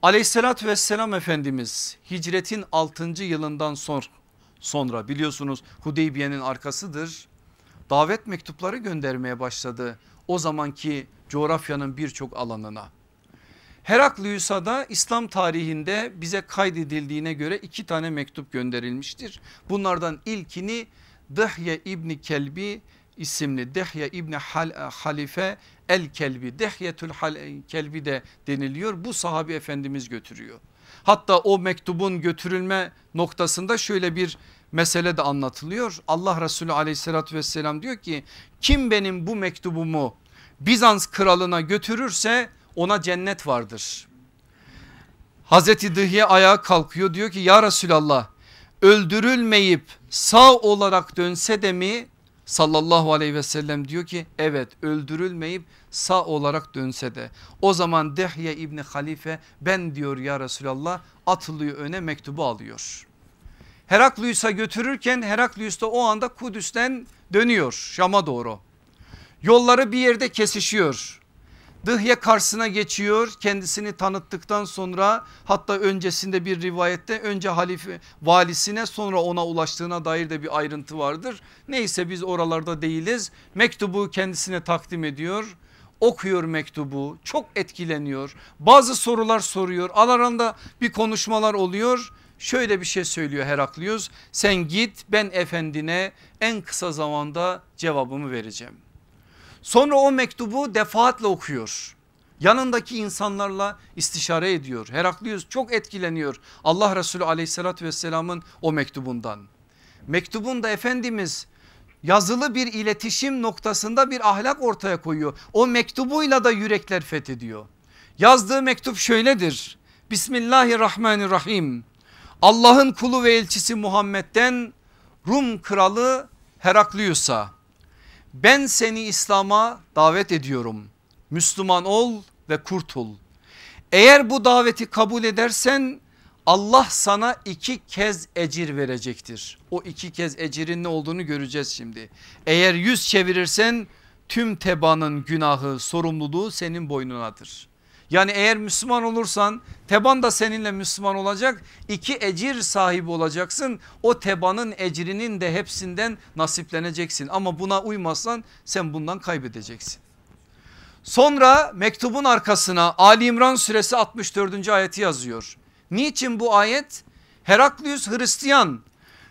Aleyhissalatü vesselam Efendimiz hicretin 6. yılından sonra sonra biliyorsunuz Hudeybiye'nin arkasıdır. Davet mektupları göndermeye başladı o zamanki coğrafyanın birçok alanına. Heraklius'a da İslam tarihinde bize kaydedildiğine göre iki tane mektup gönderilmiştir. Bunlardan ilkini Dahye İbni Kelbi isimli Dehye İbni Hal Halife El Kelbi Dehyetül Kelbi de deniliyor. Bu sahabi efendimiz götürüyor. Hatta o mektubun götürülme noktasında şöyle bir mesele de anlatılıyor. Allah Resulü aleyhissalatü vesselam diyor ki kim benim bu mektubumu Bizans kralına götürürse ona cennet vardır. Hazreti Dıhye ayağa kalkıyor diyor ki ya Resulallah öldürülmeyip sağ olarak dönse de mi sallallahu aleyhi ve sellem diyor ki evet öldürülmeyip sağ olarak dönse de o zaman Dehye İbni Halife ben diyor ya Resulallah atılıyor öne mektubu alıyor. Heraklius'a götürürken Heraklius da o anda Kudüs'ten dönüyor Şam'a doğru. Yolları bir yerde kesişiyor. Dıhye karşısına geçiyor kendisini tanıttıktan sonra hatta öncesinde bir rivayette önce halife valisine sonra ona ulaştığına dair de bir ayrıntı vardır. Neyse biz oralarda değiliz mektubu kendisine takdim ediyor okuyor mektubu çok etkileniyor bazı sorular soruyor aralarında bir konuşmalar oluyor şöyle bir şey söylüyor Heraklius sen git ben efendine en kısa zamanda cevabımı vereceğim. Sonra o mektubu defaatle okuyor. Yanındaki insanlarla istişare ediyor. Heraklius çok etkileniyor Allah Resulü aleyhissalatü vesselamın o mektubundan. Mektubunda Efendimiz yazılı bir iletişim noktasında bir ahlak ortaya koyuyor. O mektubuyla da yürekler fethediyor. Yazdığı mektup şöyledir. Bismillahirrahmanirrahim. Allah'ın kulu ve elçisi Muhammed'den Rum kralı Heraklius'a ben seni İslam'a davet ediyorum. Müslüman ol ve kurtul. Eğer bu daveti kabul edersen Allah sana iki kez ecir verecektir. O iki kez ecirin ne olduğunu göreceğiz şimdi. Eğer yüz çevirirsen tüm tebanın günahı sorumluluğu senin boynunadır. Yani eğer Müslüman olursan teban da seninle Müslüman olacak. iki ecir sahibi olacaksın. O tebanın ecrinin de hepsinden nasipleneceksin. Ama buna uymazsan sen bundan kaybedeceksin. Sonra mektubun arkasına Ali İmran suresi 64. ayeti yazıyor. Niçin bu ayet? Heraklius Hristiyan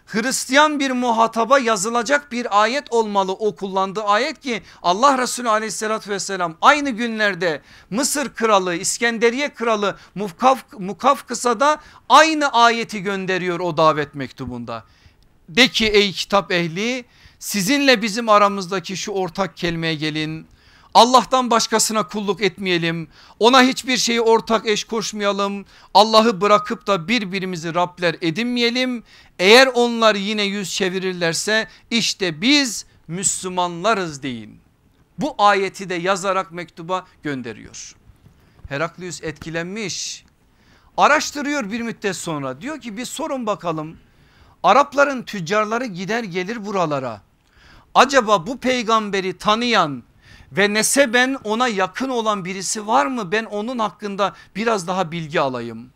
Hristiyan bir muhataba yazılacak bir ayet olmalı o kullandığı ayet ki Allah Resulü aleyhissalatü vesselam aynı günlerde Mısır kralı İskenderiye kralı Mukaf, Mukafkıs'a aynı ayeti gönderiyor o davet mektubunda. De ki ey kitap ehli sizinle bizim aramızdaki şu ortak kelimeye gelin Allah'tan başkasına kulluk etmeyelim. Ona hiçbir şeyi ortak eş koşmayalım. Allah'ı bırakıp da birbirimizi Rabler edinmeyelim. Eğer onlar yine yüz çevirirlerse işte biz Müslümanlarız deyin. Bu ayeti de yazarak mektuba gönderiyor. Heraklius etkilenmiş. Araştırıyor bir müddet sonra diyor ki bir sorun bakalım. Arapların tüccarları gider gelir buralara. Acaba bu peygamberi tanıyan ve neseben ona yakın olan birisi var mı? Ben onun hakkında biraz daha bilgi alayım.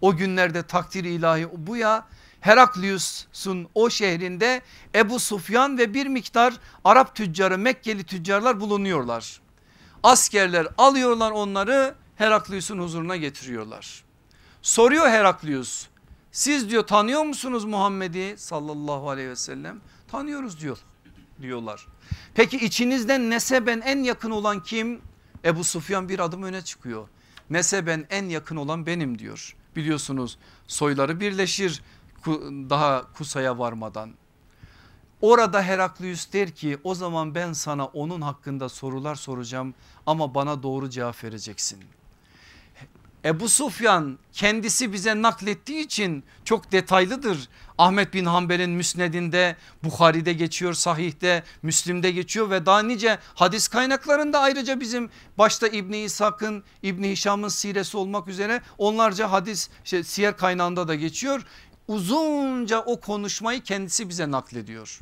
O günlerde takdir ilahi bu ya Heraklius'un o şehrinde Ebu Sufyan ve bir miktar Arap tüccarı Mekkeli tüccarlar bulunuyorlar. Askerler alıyorlar onları Heraklius'un huzuruna getiriyorlar. Soruyor Heraklius siz diyor tanıyor musunuz Muhammed'i sallallahu aleyhi ve sellem? Tanıyoruz diyor diyorlar. Peki içinizden neseben en yakın olan kim? Ebu Sufyan bir adım öne çıkıyor. Neseben en yakın olan benim diyor. Biliyorsunuz soyları birleşir daha Kusa'ya varmadan. Orada Heraklius der ki o zaman ben sana onun hakkında sorular soracağım ama bana doğru cevap vereceksin. Ebu Sufyan kendisi bize naklettiği için çok detaylıdır. Ahmet bin Hanbel'in müsnedinde Bukhari'de geçiyor sahihte Müslim'de geçiyor ve daha nice hadis kaynaklarında ayrıca bizim başta İbni İshak'ın İbni Hişam'ın siresi olmak üzere onlarca hadis şey, siyer kaynağında da geçiyor. Uzunca o konuşmayı kendisi bize naklediyor.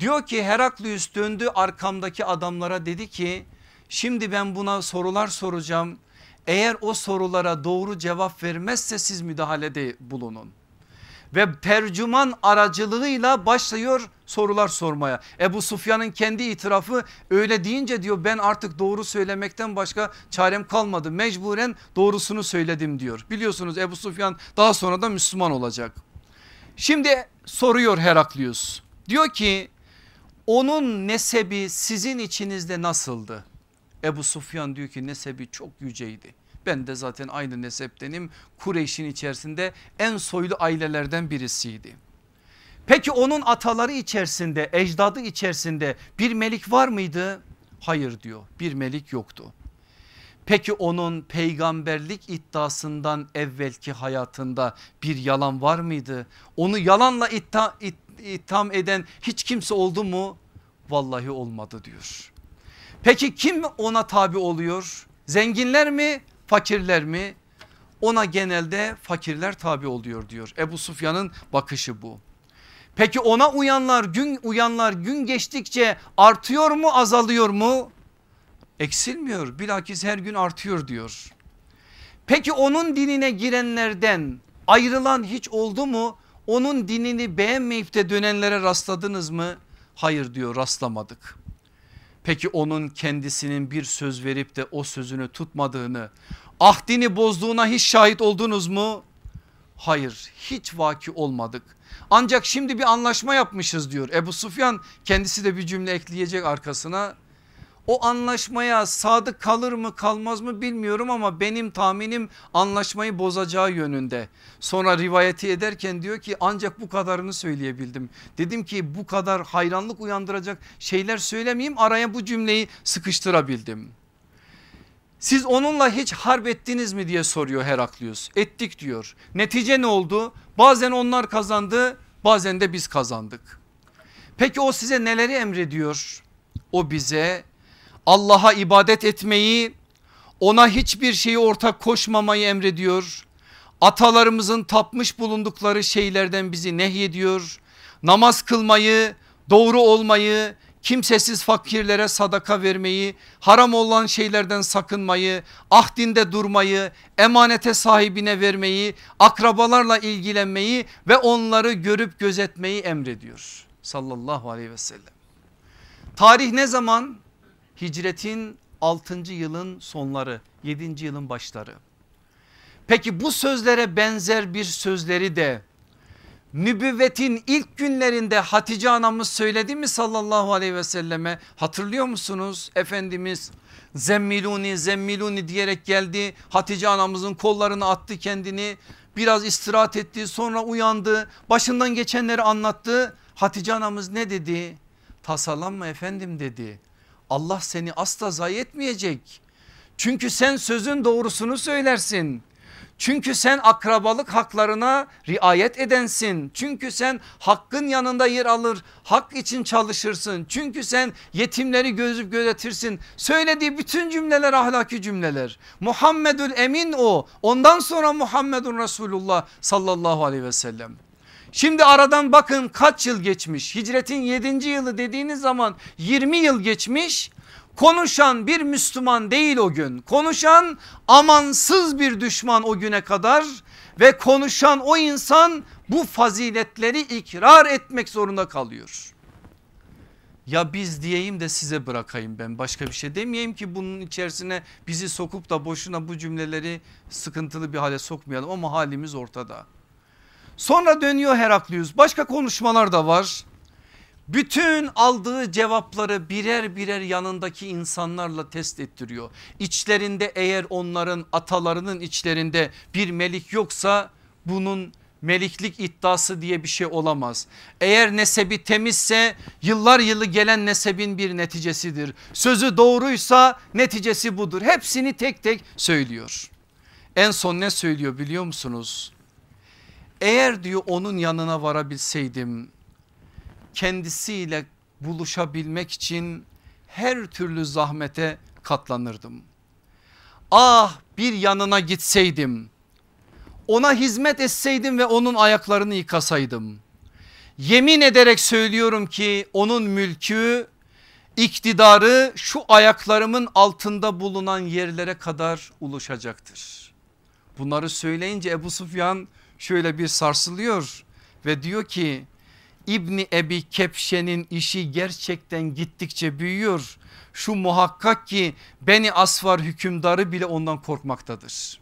Diyor ki Heraklius döndü arkamdaki adamlara dedi ki şimdi ben buna sorular soracağım eğer o sorulara doğru cevap vermezse siz müdahalede bulunun. Ve tercüman aracılığıyla başlıyor sorular sormaya. Ebu Sufyan'ın kendi itirafı öyle deyince diyor ben artık doğru söylemekten başka çarem kalmadı. Mecburen doğrusunu söyledim diyor. Biliyorsunuz Ebu Sufyan daha sonra da Müslüman olacak. Şimdi soruyor Heraklius. Diyor ki onun nesebi sizin içinizde nasıldı? Ebu Sufyan diyor ki nesebi çok yüceydi. Ben de zaten aynı neseptenim. Kureyş'in içerisinde en soylu ailelerden birisiydi. Peki onun ataları içerisinde ecdadı içerisinde bir melik var mıydı? Hayır diyor bir melik yoktu. Peki onun peygamberlik iddiasından evvelki hayatında bir yalan var mıydı? Onu yalanla iddia, itham eden hiç kimse oldu mu? Vallahi olmadı diyor. Peki kim ona tabi oluyor? Zenginler mi fakirler mi? Ona genelde fakirler tabi oluyor diyor. Ebu Sufyan'ın bakışı bu. Peki ona uyanlar gün uyanlar gün geçtikçe artıyor mu azalıyor mu? Eksilmiyor bilakis her gün artıyor diyor. Peki onun dinine girenlerden ayrılan hiç oldu mu? Onun dinini beğenmeyip de dönenlere rastladınız mı? Hayır diyor rastlamadık. Peki onun kendisinin bir söz verip de o sözünü tutmadığını ahdini bozduğuna hiç şahit oldunuz mu? Hayır hiç vaki olmadık. Ancak şimdi bir anlaşma yapmışız diyor. Ebu Sufyan kendisi de bir cümle ekleyecek arkasına. O anlaşmaya sadık kalır mı kalmaz mı bilmiyorum ama benim tahminim anlaşmayı bozacağı yönünde. Sonra rivayeti ederken diyor ki ancak bu kadarını söyleyebildim. Dedim ki bu kadar hayranlık uyandıracak şeyler söylemeyeyim araya bu cümleyi sıkıştırabildim. Siz onunla hiç harp ettiniz mi diye soruyor Heraklius. Ettik diyor. Netice ne oldu? Bazen onlar kazandı bazen de biz kazandık. Peki o size neleri emrediyor? O bize Allah'a ibadet etmeyi, ona hiçbir şeyi ortak koşmamayı emrediyor. Atalarımızın tapmış bulundukları şeylerden bizi nehyediyor. Namaz kılmayı, doğru olmayı, kimsesiz fakirlere sadaka vermeyi, haram olan şeylerden sakınmayı, ahdinde durmayı, emanete sahibine vermeyi, akrabalarla ilgilenmeyi ve onları görüp gözetmeyi emrediyor sallallahu aleyhi ve sellem. Tarih ne zaman? Hicretin 6. yılın sonları 7. yılın başları. Peki bu sözlere benzer bir sözleri de nübüvvetin ilk günlerinde Hatice anamız söyledi mi sallallahu aleyhi ve selleme hatırlıyor musunuz? Efendimiz zemmiluni zemmiluni diyerek geldi Hatice anamızın kollarını attı kendini biraz istirahat etti sonra uyandı başından geçenleri anlattı Hatice anamız ne dedi? Tasalanma efendim dedi Allah seni asla zayi etmeyecek. Çünkü sen sözün doğrusunu söylersin. Çünkü sen akrabalık haklarına riayet edensin. Çünkü sen hakkın yanında yer alır hak için çalışırsın. Çünkü sen yetimleri gözüp gözetirsin. Söylediği bütün cümleler ahlaki cümleler. Muhammedül Emin o ondan sonra Muhammedun Resulullah sallallahu aleyhi ve sellem. Şimdi aradan bakın kaç yıl geçmiş hicretin 7. yılı dediğiniz zaman 20 yıl geçmiş konuşan bir Müslüman değil o gün konuşan amansız bir düşman o güne kadar ve konuşan o insan bu faziletleri ikrar etmek zorunda kalıyor. Ya biz diyeyim de size bırakayım ben başka bir şey demeyeyim ki bunun içerisine bizi sokup da boşuna bu cümleleri sıkıntılı bir hale sokmayalım ama halimiz ortada. Sonra dönüyor Heraklius başka konuşmalar da var. bütün aldığı cevapları birer birer yanındaki insanlarla test ettiriyor. İçlerinde eğer onların atalarının içlerinde bir melik yoksa bunun meliklik iddiası diye bir şey olamaz. Eğer nesebi temizse yıllar yılı gelen nesebin bir neticesidir. Sözü doğruysa neticesi budur. Hepsini tek tek söylüyor. En son ne söylüyor biliyor musunuz? Eğer diyor onun yanına varabilseydim kendisiyle buluşabilmek için her türlü zahmete katlanırdım. Ah bir yanına gitseydim ona hizmet etseydim ve onun ayaklarını yıkasaydım. Yemin ederek söylüyorum ki onun mülkü iktidarı şu ayaklarımın altında bulunan yerlere kadar ulaşacaktır. Bunları söyleyince Ebu Sufyan şöyle bir sarsılıyor ve diyor ki İbni Ebi Kepşe'nin işi gerçekten gittikçe büyüyor. Şu muhakkak ki Beni Asvar hükümdarı bile ondan korkmaktadır.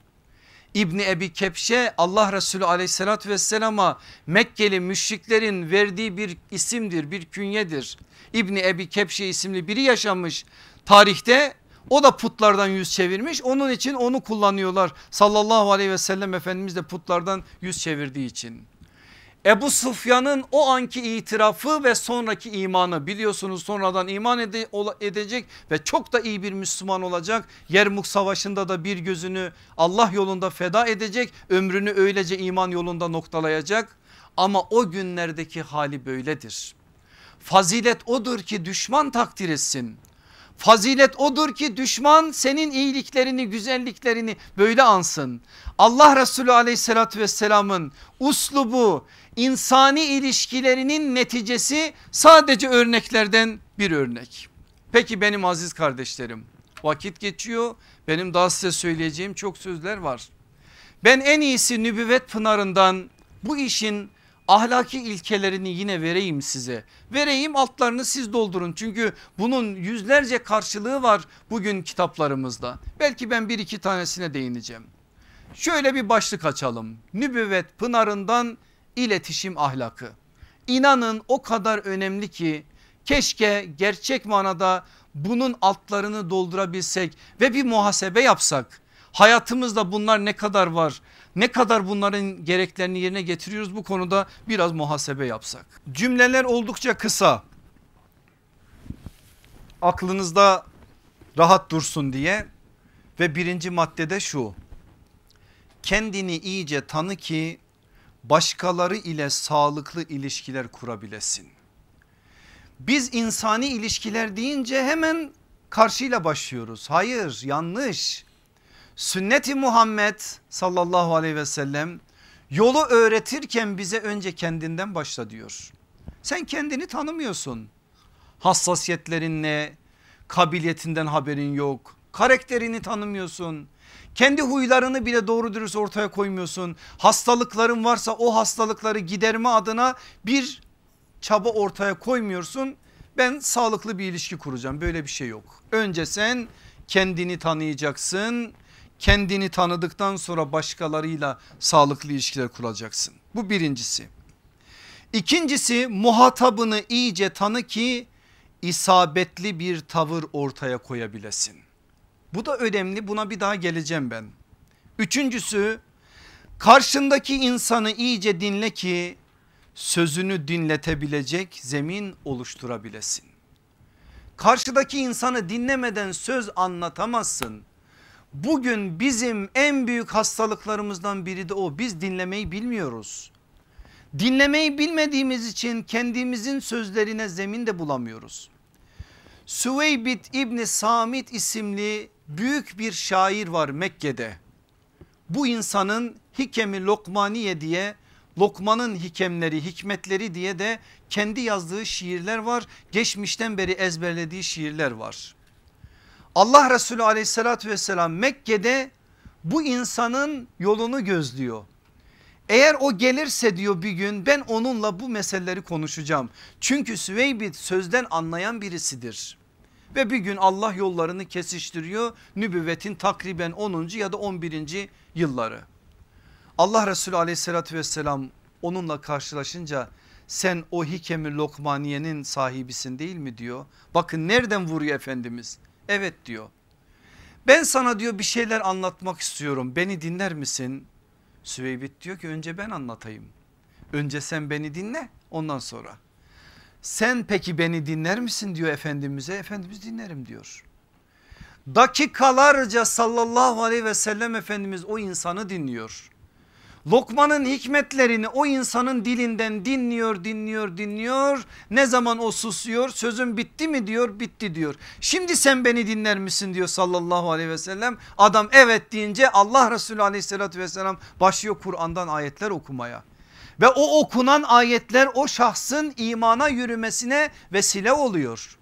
İbni Ebi Kepşe Allah Resulü aleyhissalatü vesselama Mekkeli müşriklerin verdiği bir isimdir bir künyedir. İbni Ebi Kepşe isimli biri yaşamış tarihte o da putlardan yüz çevirmiş onun için onu kullanıyorlar sallallahu aleyhi ve sellem Efendimiz de putlardan yüz çevirdiği için. Ebu Sufyan'ın o anki itirafı ve sonraki imanı biliyorsunuz sonradan iman ede, edecek ve çok da iyi bir Müslüman olacak. Yermuk savaşında da bir gözünü Allah yolunda feda edecek ömrünü öylece iman yolunda noktalayacak. Ama o günlerdeki hali böyledir. Fazilet odur ki düşman takdir etsin. Fazilet odur ki düşman senin iyiliklerini güzelliklerini böyle ansın. Allah Resulü aleyhissalatü vesselamın uslubu insani ilişkilerinin neticesi sadece örneklerden bir örnek. Peki benim aziz kardeşlerim vakit geçiyor benim daha size söyleyeceğim çok sözler var. Ben en iyisi nübüvvet pınarından bu işin ahlaki ilkelerini yine vereyim size. Vereyim altlarını siz doldurun. Çünkü bunun yüzlerce karşılığı var bugün kitaplarımızda. Belki ben bir iki tanesine değineceğim. Şöyle bir başlık açalım. Nübüvvet pınarından iletişim ahlakı. İnanın o kadar önemli ki keşke gerçek manada bunun altlarını doldurabilsek ve bir muhasebe yapsak. Hayatımızda bunlar ne kadar var? Ne kadar bunların gereklerini yerine getiriyoruz bu konuda biraz muhasebe yapsak. Cümleler oldukça kısa. Aklınızda rahat dursun diye ve birinci maddede şu. Kendini iyice tanı ki başkaları ile sağlıklı ilişkiler kurabilesin. Biz insani ilişkiler deyince hemen karşıyla başlıyoruz. Hayır yanlış. Sünneti Muhammed sallallahu aleyhi ve sellem yolu öğretirken bize önce kendinden başla diyor. Sen kendini tanımıyorsun. Hassasiyetlerin ne? Kabiliyetinden haberin yok. Karakterini tanımıyorsun. Kendi huylarını bile doğru dürüst ortaya koymuyorsun. Hastalıkların varsa o hastalıkları giderme adına bir çaba ortaya koymuyorsun. Ben sağlıklı bir ilişki kuracağım böyle bir şey yok. Önce sen kendini tanıyacaksın. Kendini tanıdıktan sonra başkalarıyla sağlıklı ilişkiler kuracaksın. Bu birincisi. İkincisi muhatabını iyice tanı ki isabetli bir tavır ortaya koyabilesin. Bu da önemli buna bir daha geleceğim ben. Üçüncüsü karşındaki insanı iyice dinle ki sözünü dinletebilecek zemin oluşturabilesin. Karşıdaki insanı dinlemeden söz anlatamazsın. Bugün bizim en büyük hastalıklarımızdan biri de o biz dinlemeyi bilmiyoruz. Dinlemeyi bilmediğimiz için kendimizin sözlerine zemin de bulamıyoruz. Süveybit İbni Samit isimli büyük bir şair var Mekke'de. Bu insanın Hikemi Lokmaniye diye Lokman'ın hikemleri hikmetleri diye de kendi yazdığı şiirler var. Geçmişten beri ezberlediği şiirler var. Allah Resulü aleyhissalatü vesselam Mekke'de bu insanın yolunu gözlüyor. Eğer o gelirse diyor bir gün ben onunla bu meseleleri konuşacağım. Çünkü Süveybit sözden anlayan birisidir. Ve bir gün Allah yollarını kesiştiriyor nübüvvetin takriben 10. ya da 11. yılları. Allah Resulü aleyhissalatü vesselam onunla karşılaşınca sen o hikemi lokmaniyenin sahibisin değil mi diyor. Bakın nereden vuruyor Efendimiz? Evet diyor. Ben sana diyor bir şeyler anlatmak istiyorum beni dinler misin? Süveybit diyor ki önce ben anlatayım. Önce sen beni dinle ondan sonra. Sen peki beni dinler misin diyor Efendimiz'e. Efendimiz dinlerim diyor. Dakikalarca sallallahu aleyhi ve sellem Efendimiz o insanı dinliyor. Lokmanın hikmetlerini o insanın dilinden dinliyor dinliyor dinliyor. Ne zaman o susuyor sözün bitti mi diyor bitti diyor. Şimdi sen beni dinler misin diyor sallallahu aleyhi ve sellem. Adam evet deyince Allah Resulü aleyhissalatü vesselam başlıyor Kur'an'dan ayetler okumaya. Ve o okunan ayetler o şahsın imana yürümesine vesile oluyor.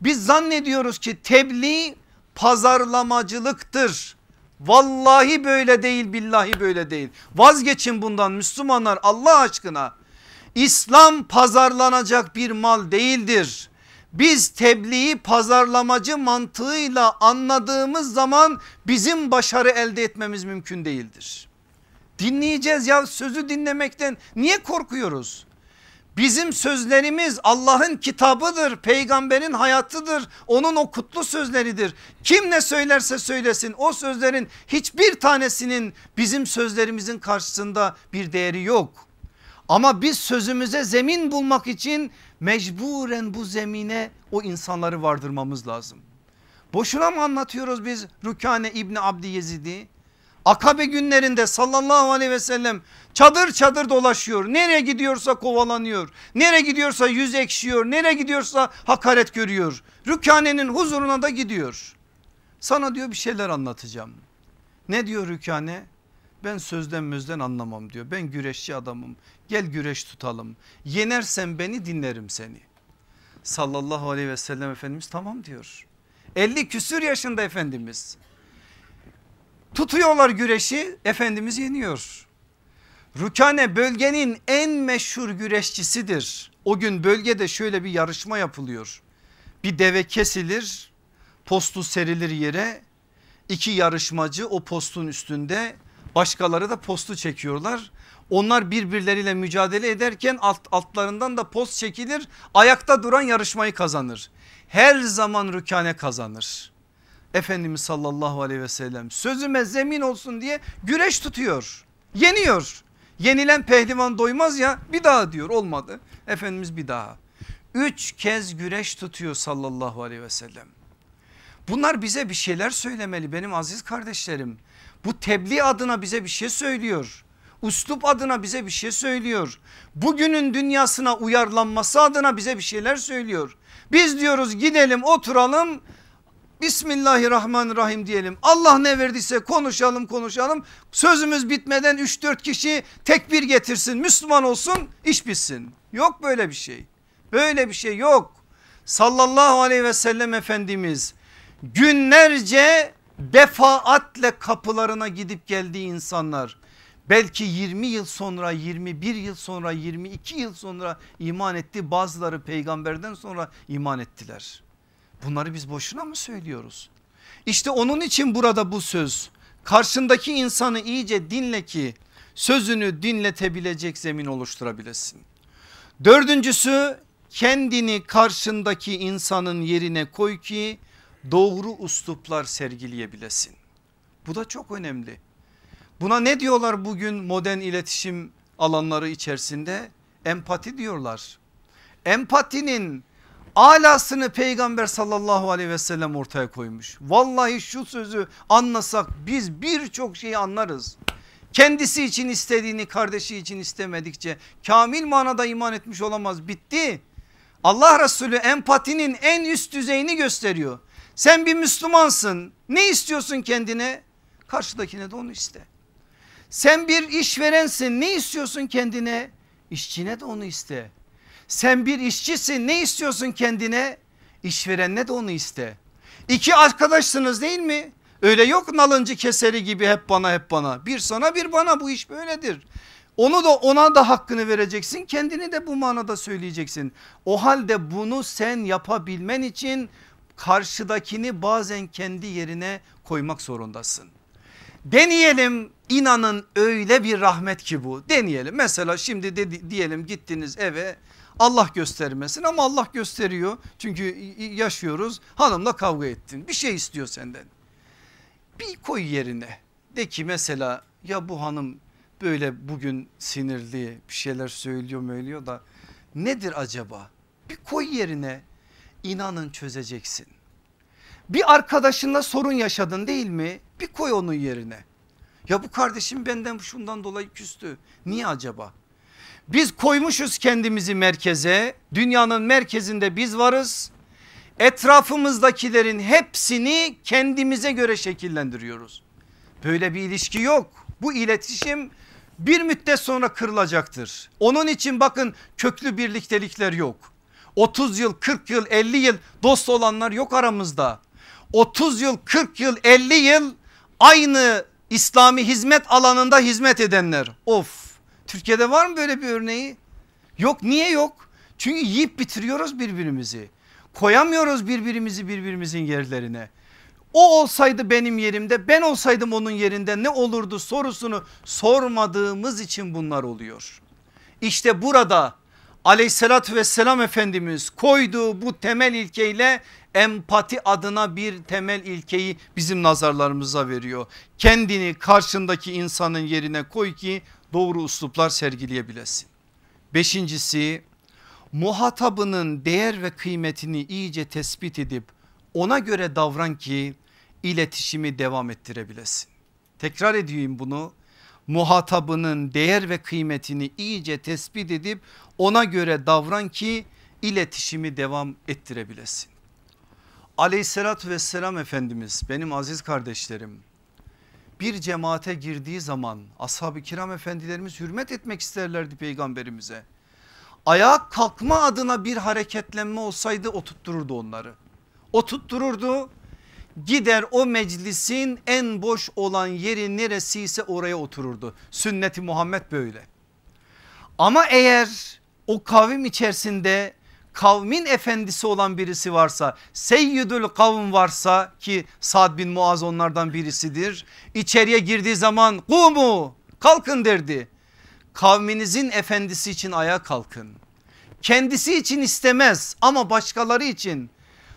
Biz zannediyoruz ki tebliğ pazarlamacılıktır. Vallahi böyle değil billahi böyle değil. Vazgeçin bundan Müslümanlar Allah aşkına. İslam pazarlanacak bir mal değildir. Biz tebliği pazarlamacı mantığıyla anladığımız zaman bizim başarı elde etmemiz mümkün değildir. Dinleyeceğiz ya sözü dinlemekten niye korkuyoruz? Bizim sözlerimiz Allah'ın kitabıdır, peygamberin hayatıdır, onun o kutlu sözleridir. Kim ne söylerse söylesin o sözlerin hiçbir tanesinin bizim sözlerimizin karşısında bir değeri yok. Ama biz sözümüze zemin bulmak için mecburen bu zemine o insanları vardırmamız lazım. Boşuna mı anlatıyoruz biz Rükane İbni Abdi Yezid'i? Akabe günlerinde sallallahu aleyhi ve sellem çadır çadır dolaşıyor. Nereye gidiyorsa kovalanıyor. Nereye gidiyorsa yüz ekşiyor. Nereye gidiyorsa hakaret görüyor. Rükane'nin huzuruna da gidiyor. Sana diyor bir şeyler anlatacağım. Ne diyor Rükane? Ben sözden mözden anlamam diyor. Ben güreşçi adamım. Gel güreş tutalım. Yenersen beni dinlerim seni. Sallallahu aleyhi ve sellem Efendimiz tamam diyor. 50 küsür yaşında Efendimiz. Tutuyorlar güreşi Efendimiz yeniyor. Rükane bölgenin en meşhur güreşçisidir. O gün bölgede şöyle bir yarışma yapılıyor. Bir deve kesilir postu serilir yere iki yarışmacı o postun üstünde başkaları da postu çekiyorlar. Onlar birbirleriyle mücadele ederken alt, altlarından da post çekilir ayakta duran yarışmayı kazanır. Her zaman Rükane kazanır. Efendimiz sallallahu aleyhi ve sellem sözüme zemin olsun diye güreş tutuyor. Yeniyor. Yenilen pehlivan doymaz ya bir daha diyor olmadı. Efendimiz bir daha. Üç kez güreş tutuyor sallallahu aleyhi ve sellem. Bunlar bize bir şeyler söylemeli benim aziz kardeşlerim. Bu tebliğ adına bize bir şey söylüyor. Uslup adına bize bir şey söylüyor. Bugünün dünyasına uyarlanması adına bize bir şeyler söylüyor. Biz diyoruz gidelim oturalım Bismillahirrahmanirrahim diyelim. Allah ne verdiyse konuşalım konuşalım. Sözümüz bitmeden 3-4 kişi tekbir getirsin Müslüman olsun iş bitsin. Yok böyle bir şey. Böyle bir şey yok. Sallallahu aleyhi ve sellem Efendimiz günlerce defaatle kapılarına gidip geldiği insanlar belki 20 yıl sonra 21 yıl sonra 22 yıl sonra iman etti bazıları peygamberden sonra iman ettiler. Bunları biz boşuna mı söylüyoruz? İşte onun için burada bu söz karşındaki insanı iyice dinle ki sözünü dinletebilecek zemin oluşturabilesin. Dördüncüsü kendini karşındaki insanın yerine koy ki doğru usluplar sergileyebilesin. Bu da çok önemli. Buna ne diyorlar bugün modern iletişim alanları içerisinde? Empati diyorlar. Empatinin alasını peygamber sallallahu aleyhi ve sellem ortaya koymuş. Vallahi şu sözü anlasak biz birçok şeyi anlarız. Kendisi için istediğini kardeşi için istemedikçe kamil manada iman etmiş olamaz bitti. Allah Resulü empatinin en üst düzeyini gösteriyor. Sen bir Müslümansın ne istiyorsun kendine karşıdakine de onu iste. Sen bir işverensin ne istiyorsun kendine işçine de onu iste. Sen bir işçisin ne istiyorsun kendine? İşverenine de onu iste. İki arkadaşsınız değil mi? Öyle yok nalıncı keseri gibi hep bana hep bana. Bir sana bir bana bu iş böyledir. Onu da ona da hakkını vereceksin kendini de bu manada söyleyeceksin. O halde bunu sen yapabilmen için karşıdakini bazen kendi yerine koymak zorundasın. Deneyelim inanın öyle bir rahmet ki bu deneyelim. Mesela şimdi de, diyelim gittiniz eve Allah göstermesin ama Allah gösteriyor. Çünkü yaşıyoruz hanımla kavga ettin bir şey istiyor senden. Bir koy yerine de ki mesela ya bu hanım böyle bugün sinirli bir şeyler söylüyor söylüyor da nedir acaba? Bir koy yerine inanın çözeceksin. Bir arkadaşınla sorun yaşadın değil mi? Bir koy onun yerine. Ya bu kardeşim benden şundan dolayı küstü. Niye acaba? Biz koymuşuz kendimizi merkeze. Dünyanın merkezinde biz varız. Etrafımızdakilerin hepsini kendimize göre şekillendiriyoruz. Böyle bir ilişki yok. Bu iletişim bir müddet sonra kırılacaktır. Onun için bakın köklü birliktelikler yok. 30 yıl 40 yıl 50 yıl dost olanlar yok aramızda. 30 yıl 40 yıl 50 yıl aynı İslami hizmet alanında hizmet edenler. Of Türkiye'de var mı böyle bir örneği? Yok niye yok? Çünkü yiyip bitiriyoruz birbirimizi. Koyamıyoruz birbirimizi birbirimizin yerlerine. O olsaydı benim yerimde ben olsaydım onun yerinde ne olurdu sorusunu sormadığımız için bunlar oluyor. İşte burada aleyhissalatü vesselam Efendimiz koyduğu bu temel ilkeyle empati adına bir temel ilkeyi bizim nazarlarımıza veriyor. Kendini karşındaki insanın yerine koy ki doğru usluplar sergileyebilesin. Beşincisi muhatabının değer ve kıymetini iyice tespit edip ona göre davran ki iletişimi devam ettirebilesin. Tekrar edeyim bunu muhatabının değer ve kıymetini iyice tespit edip ona göre davran ki iletişimi devam ettirebilesin. Aleyhissalatü vesselam Efendimiz benim aziz kardeşlerim bir cemaate girdiği zaman ashab-ı kiram efendilerimiz hürmet etmek isterlerdi peygamberimize. Ayağa kalkma adına bir hareketlenme olsaydı o onları. O gider o meclisin en boş olan yeri neresiyse oraya otururdu. Sünneti Muhammed böyle. Ama eğer o kavim içerisinde kavmin efendisi olan birisi varsa seyyidül kavm varsa ki Sad bin Muaz onlardan birisidir. İçeriye girdiği zaman kumu kalkın derdi. Kavminizin efendisi için ayağa kalkın. Kendisi için istemez ama başkaları için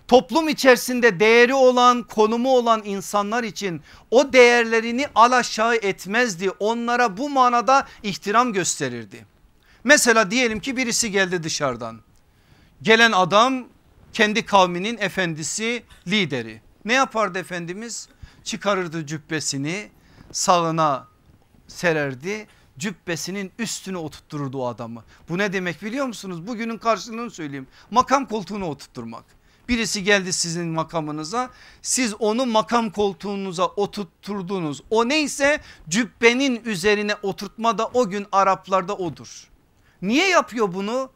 toplum içerisinde değeri olan konumu olan insanlar için o değerlerini alaşağı etmezdi. Onlara bu manada ihtiram gösterirdi. Mesela diyelim ki birisi geldi dışarıdan. Gelen adam kendi kavminin efendisi lideri. Ne yapardı Efendimiz? Çıkarırdı cübbesini sağına sererdi cübbesinin üstüne oturttururdu o adamı. Bu ne demek biliyor musunuz? Bugünün karşılığını söyleyeyim. Makam koltuğuna oturtturmak. Birisi geldi sizin makamınıza siz onu makam koltuğunuza oturtturdunuz. O neyse cübbenin üzerine oturtma da o gün Araplarda odur. Niye yapıyor bunu?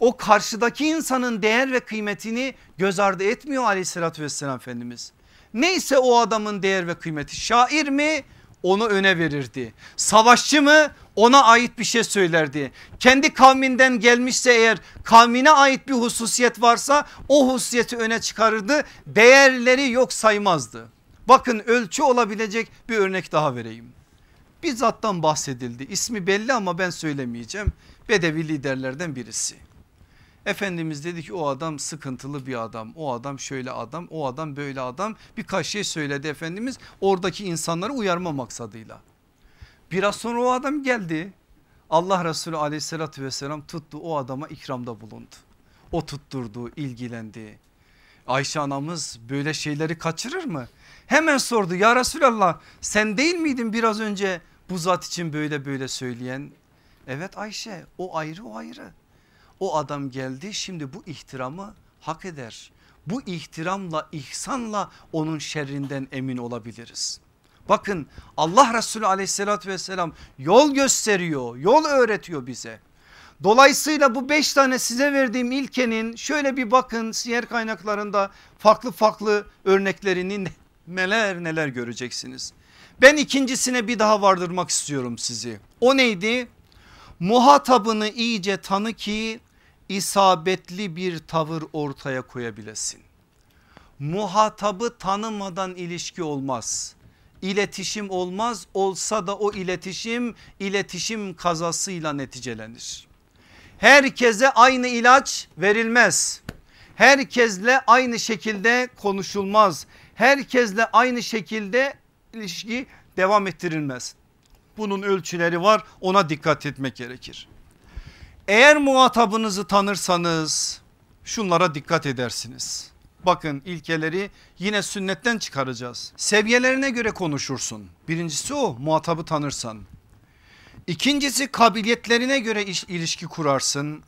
O karşıdaki insanın değer ve kıymetini göz ardı etmiyor aleyhissalatü vesselam Efendimiz. Neyse o adamın değer ve kıymeti şair mi onu öne verirdi. Savaşçı mı ona ait bir şey söylerdi. Kendi kavminden gelmişse eğer kavmine ait bir hususiyet varsa o hususiyeti öne çıkarırdı. Değerleri yok saymazdı. Bakın ölçü olabilecek bir örnek daha vereyim. Bir zattan bahsedildi. İsmi belli ama ben söylemeyeceğim. Bedevi liderlerden birisi. Efendimiz dedi ki o adam sıkıntılı bir adam. O adam şöyle adam o adam böyle adam birkaç şey söyledi Efendimiz oradaki insanları uyarma maksadıyla. Biraz sonra o adam geldi. Allah Resulü aleyhissalatü vesselam tuttu o adama ikramda bulundu. O tutturdu ilgilendi. Ayşe anamız böyle şeyleri kaçırır mı? Hemen sordu ya Resulallah sen değil miydin biraz önce bu zat için böyle böyle söyleyen? Evet Ayşe o ayrı o ayrı. O adam geldi şimdi bu ihtiramı hak eder. Bu ihtiramla ihsanla onun şerrinden emin olabiliriz. Bakın Allah Resulü aleyhissalatü vesselam yol gösteriyor yol öğretiyor bize. Dolayısıyla bu beş tane size verdiğim ilkenin şöyle bir bakın siyer kaynaklarında farklı farklı örneklerini neler neler göreceksiniz. Ben ikincisine bir daha vardırmak istiyorum sizi. O neydi? Muhatabını iyice tanı ki isabetli bir tavır ortaya koyabilesin. Muhatabı tanımadan ilişki olmaz. iletişim olmaz olsa da o iletişim iletişim kazasıyla neticelenir. Herkese aynı ilaç verilmez. Herkesle aynı şekilde konuşulmaz. Herkesle aynı şekilde ilişki devam ettirilmez. Bunun ölçüleri var ona dikkat etmek gerekir. Eğer muhatabınızı tanırsanız şunlara dikkat edersiniz. Bakın ilkeleri yine sünnetten çıkaracağız. Seviyelerine göre konuşursun. Birincisi o muhatabı tanırsan. İkincisi kabiliyetlerine göre ilişki kurarsın.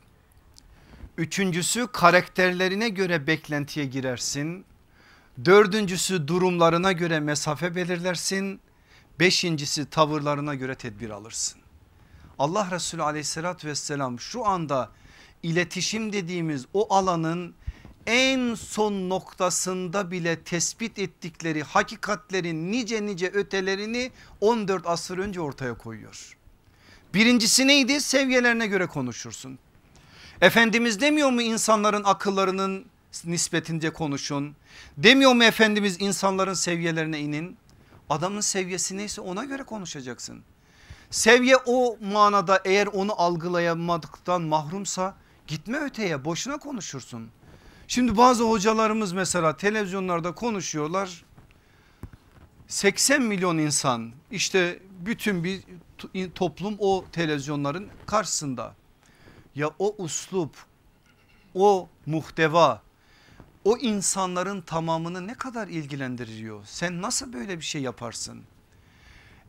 Üçüncüsü karakterlerine göre beklentiye girersin. Dördüncüsü durumlarına göre mesafe belirlersin. Beşincisi tavırlarına göre tedbir alırsın. Allah Resulü aleyhissalatü vesselam şu anda iletişim dediğimiz o alanın en son noktasında bile tespit ettikleri hakikatlerin nice nice ötelerini 14 asır önce ortaya koyuyor. Birincisi neydi? Seviyelerine göre konuşursun. Efendimiz demiyor mu insanların akıllarının nispetince konuşun? Demiyor mu Efendimiz insanların seviyelerine inin? Adamın seviyesi neyse ona göre konuşacaksın. Seviye o manada eğer onu algılayamadıktan mahrumsa gitme öteye boşuna konuşursun. Şimdi bazı hocalarımız mesela televizyonlarda konuşuyorlar. 80 milyon insan işte bütün bir toplum o televizyonların karşısında. Ya o uslup, o muhteva, o insanların tamamını ne kadar ilgilendiriyor? Sen nasıl böyle bir şey yaparsın?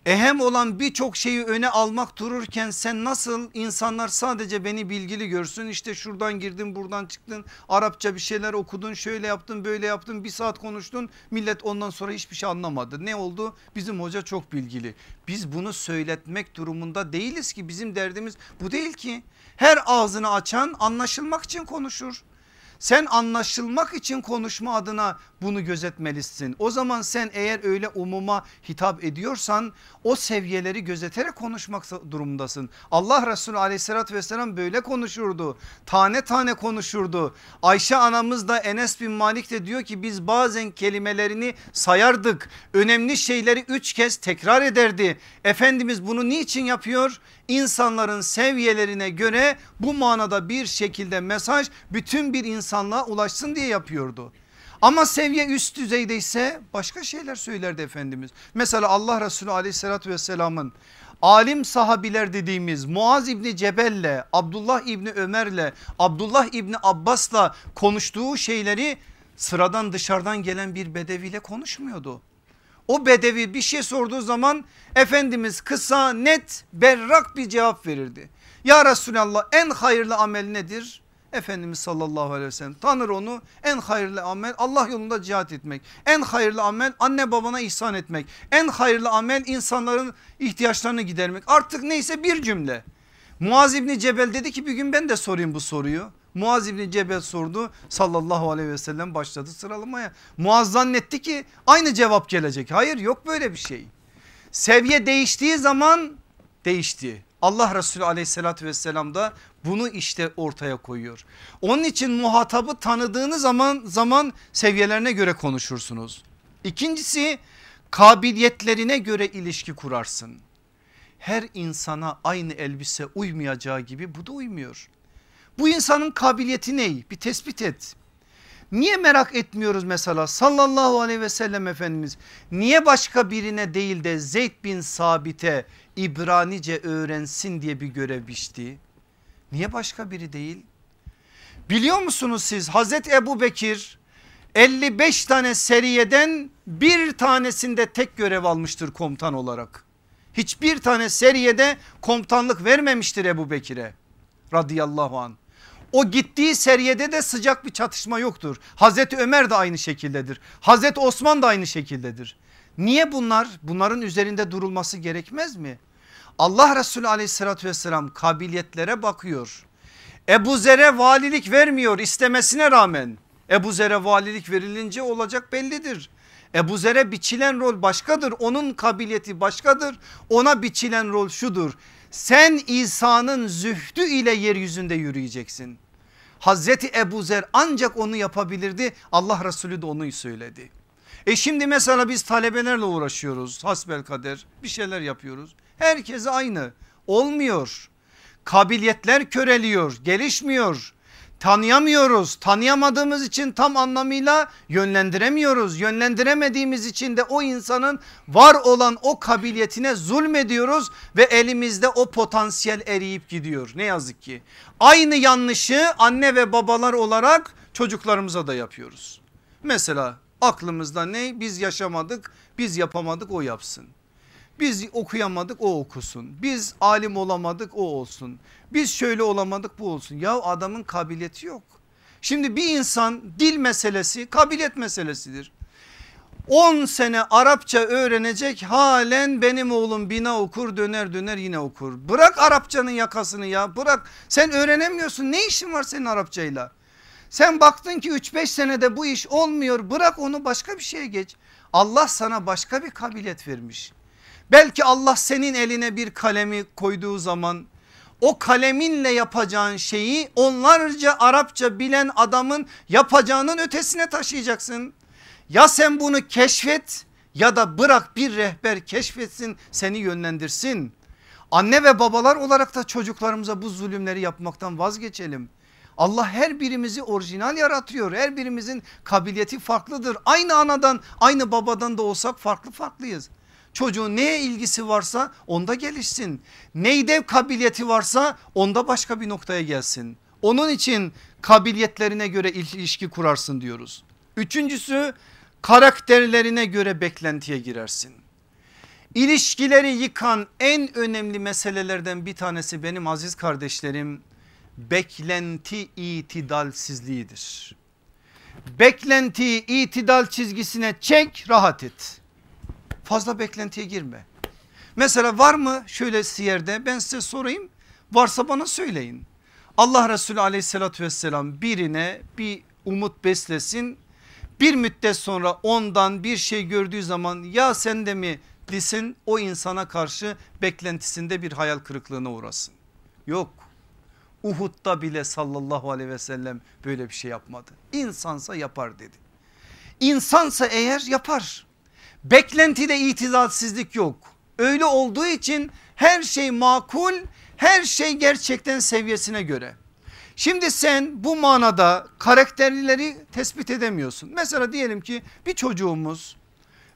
Ehem olan birçok şeyi öne almak dururken sen nasıl insanlar sadece beni bilgili görsün? İşte şuradan girdin buradan çıktın Arapça bir şeyler okudun şöyle yaptın böyle yaptın bir saat konuştun. Millet ondan sonra hiçbir şey anlamadı. Ne oldu? Bizim hoca çok bilgili. Biz bunu söyletmek durumunda değiliz ki. Bizim derdimiz bu değil ki. Her ağzını açan anlaşılmak için konuşur. Sen anlaşılmak için konuşma adına bunu gözetmelisin. O zaman sen eğer öyle umuma hitap ediyorsan o seviyeleri gözeterek konuşmak durumundasın. Allah Resulü aleyhissalatü vesselam böyle konuşurdu. Tane tane konuşurdu. Ayşe anamız da Enes bin Malik de diyor ki biz bazen kelimelerini sayardık. Önemli şeyleri üç kez tekrar ederdi. Efendimiz bunu niçin yapıyor? İnsanların seviyelerine göre bu manada bir şekilde mesaj bütün bir insanlığa ulaşsın diye yapıyordu. Ama seviye üst düzeyde ise başka şeyler söylerdi Efendimiz. Mesela Allah Resulü aleyhissalatü vesselamın alim sahabiler dediğimiz Muaz İbni Cebel'le Abdullah İbni Ömer'le Abdullah İbni Abbas'la konuştuğu şeyleri sıradan dışarıdan gelen bir bedeviyle konuşmuyordu. O bedevi bir şey sorduğu zaman Efendimiz kısa net berrak bir cevap verirdi. Ya Resulallah en hayırlı amel nedir? Efendimiz sallallahu aleyhi ve sellem tanır onu en hayırlı amel Allah yolunda cihat etmek. En hayırlı amel anne babana ihsan etmek. En hayırlı amel insanların ihtiyaçlarını gidermek. Artık neyse bir cümle. Muaz İbni Cebel dedi ki bir gün ben de sorayım bu soruyu. Muaz İbni Cebel sordu sallallahu aleyhi ve sellem başladı sıralamaya. Muaz zannetti ki aynı cevap gelecek. Hayır yok böyle bir şey. Seviye değiştiği zaman değişti. Allah Resulü aleyhissalatü vesselam da bunu işte ortaya koyuyor. Onun için muhatabı tanıdığınız zaman zaman seviyelerine göre konuşursunuz. İkincisi kabiliyetlerine göre ilişki kurarsın. Her insana aynı elbise uymayacağı gibi bu da uymuyor. Bu insanın kabiliyeti ne? Bir tespit et. Niye merak etmiyoruz mesela sallallahu aleyhi ve sellem Efendimiz niye başka birine değil de Zeyd bin Sabit'e İbranice öğrensin diye bir görev biçti? Niye başka biri değil? Biliyor musunuz siz Hazreti Ebu Bekir 55 tane seriyeden bir tanesinde tek görev almıştır komutan olarak. Hiçbir tane seriyede komutanlık vermemiştir Ebu Bekir'e radıyallahu an. O gittiği seriyede de sıcak bir çatışma yoktur. Hazreti Ömer de aynı şekildedir. Hazreti Osman da aynı şekildedir. Niye bunlar? Bunların üzerinde durulması gerekmez mi? Allah Resulü aleyhissalatü vesselam kabiliyetlere bakıyor. Ebu Zer'e valilik vermiyor istemesine rağmen. Ebu Zer'e valilik verilince olacak bellidir. Ebu Zer'e biçilen rol başkadır. Onun kabiliyeti başkadır. Ona biçilen rol şudur. Sen İsa'nın zühdü ile yeryüzünde yürüyeceksin. Hazreti Ebu Zer ancak onu yapabilirdi. Allah Resulü de onu söyledi. E şimdi mesela biz talebelerle uğraşıyoruz hasbel kader bir şeyler yapıyoruz. Herkese aynı olmuyor. Kabiliyetler köreliyor gelişmiyor tanıyamıyoruz. Tanıyamadığımız için tam anlamıyla yönlendiremiyoruz. Yönlendiremediğimiz için de o insanın var olan o kabiliyetine zulmediyoruz ve elimizde o potansiyel eriyip gidiyor. Ne yazık ki aynı yanlışı anne ve babalar olarak çocuklarımıza da yapıyoruz. Mesela aklımızda ne biz yaşamadık biz yapamadık o yapsın. Biz okuyamadık o okusun. Biz alim olamadık o olsun. Biz şöyle olamadık bu olsun. Ya adamın kabiliyeti yok. Şimdi bir insan dil meselesi kabiliyet meselesidir. 10 sene Arapça öğrenecek halen benim oğlum bina okur döner döner yine okur. Bırak Arapçanın yakasını ya bırak sen öğrenemiyorsun ne işin var senin Arapçayla? Sen baktın ki 3-5 senede bu iş olmuyor bırak onu başka bir şeye geç. Allah sana başka bir kabiliyet vermiş. Belki Allah senin eline bir kalemi koyduğu zaman o kaleminle yapacağın şeyi onlarca Arapça bilen adamın yapacağının ötesine taşıyacaksın. Ya sen bunu keşfet ya da bırak bir rehber keşfetsin seni yönlendirsin. Anne ve babalar olarak da çocuklarımıza bu zulümleri yapmaktan vazgeçelim. Allah her birimizi orijinal yaratıyor. Her birimizin kabiliyeti farklıdır. Aynı anadan aynı babadan da olsak farklı farklıyız. Çocuğun neye ilgisi varsa onda gelişsin. Neyde kabiliyeti varsa onda başka bir noktaya gelsin. Onun için kabiliyetlerine göre ilişki kurarsın diyoruz. Üçüncüsü karakterlerine göre beklentiye girersin. İlişkileri yıkan en önemli meselelerden bir tanesi benim aziz kardeşlerim beklenti itidalsizliğidir. Beklenti itidal çizgisine çek rahat et. Fazla beklentiye girme. Mesela var mı şöyle siyerde ben size sorayım varsa bana söyleyin. Allah Resulü aleyhissalatü vesselam birine bir umut beslesin bir müddet sonra ondan bir şey gördüğü zaman ya sen de mi desin o insana karşı beklentisinde bir hayal kırıklığına uğrasın. Yok Uhud'da bile sallallahu aleyhi ve sellem böyle bir şey yapmadı. İnsansa yapar dedi. İnsansa eğer yapar. Beklentide itidalsizlik yok. Öyle olduğu için her şey makul her şey gerçekten seviyesine göre. Şimdi sen bu manada karakterlileri tespit edemiyorsun. Mesela diyelim ki bir çocuğumuz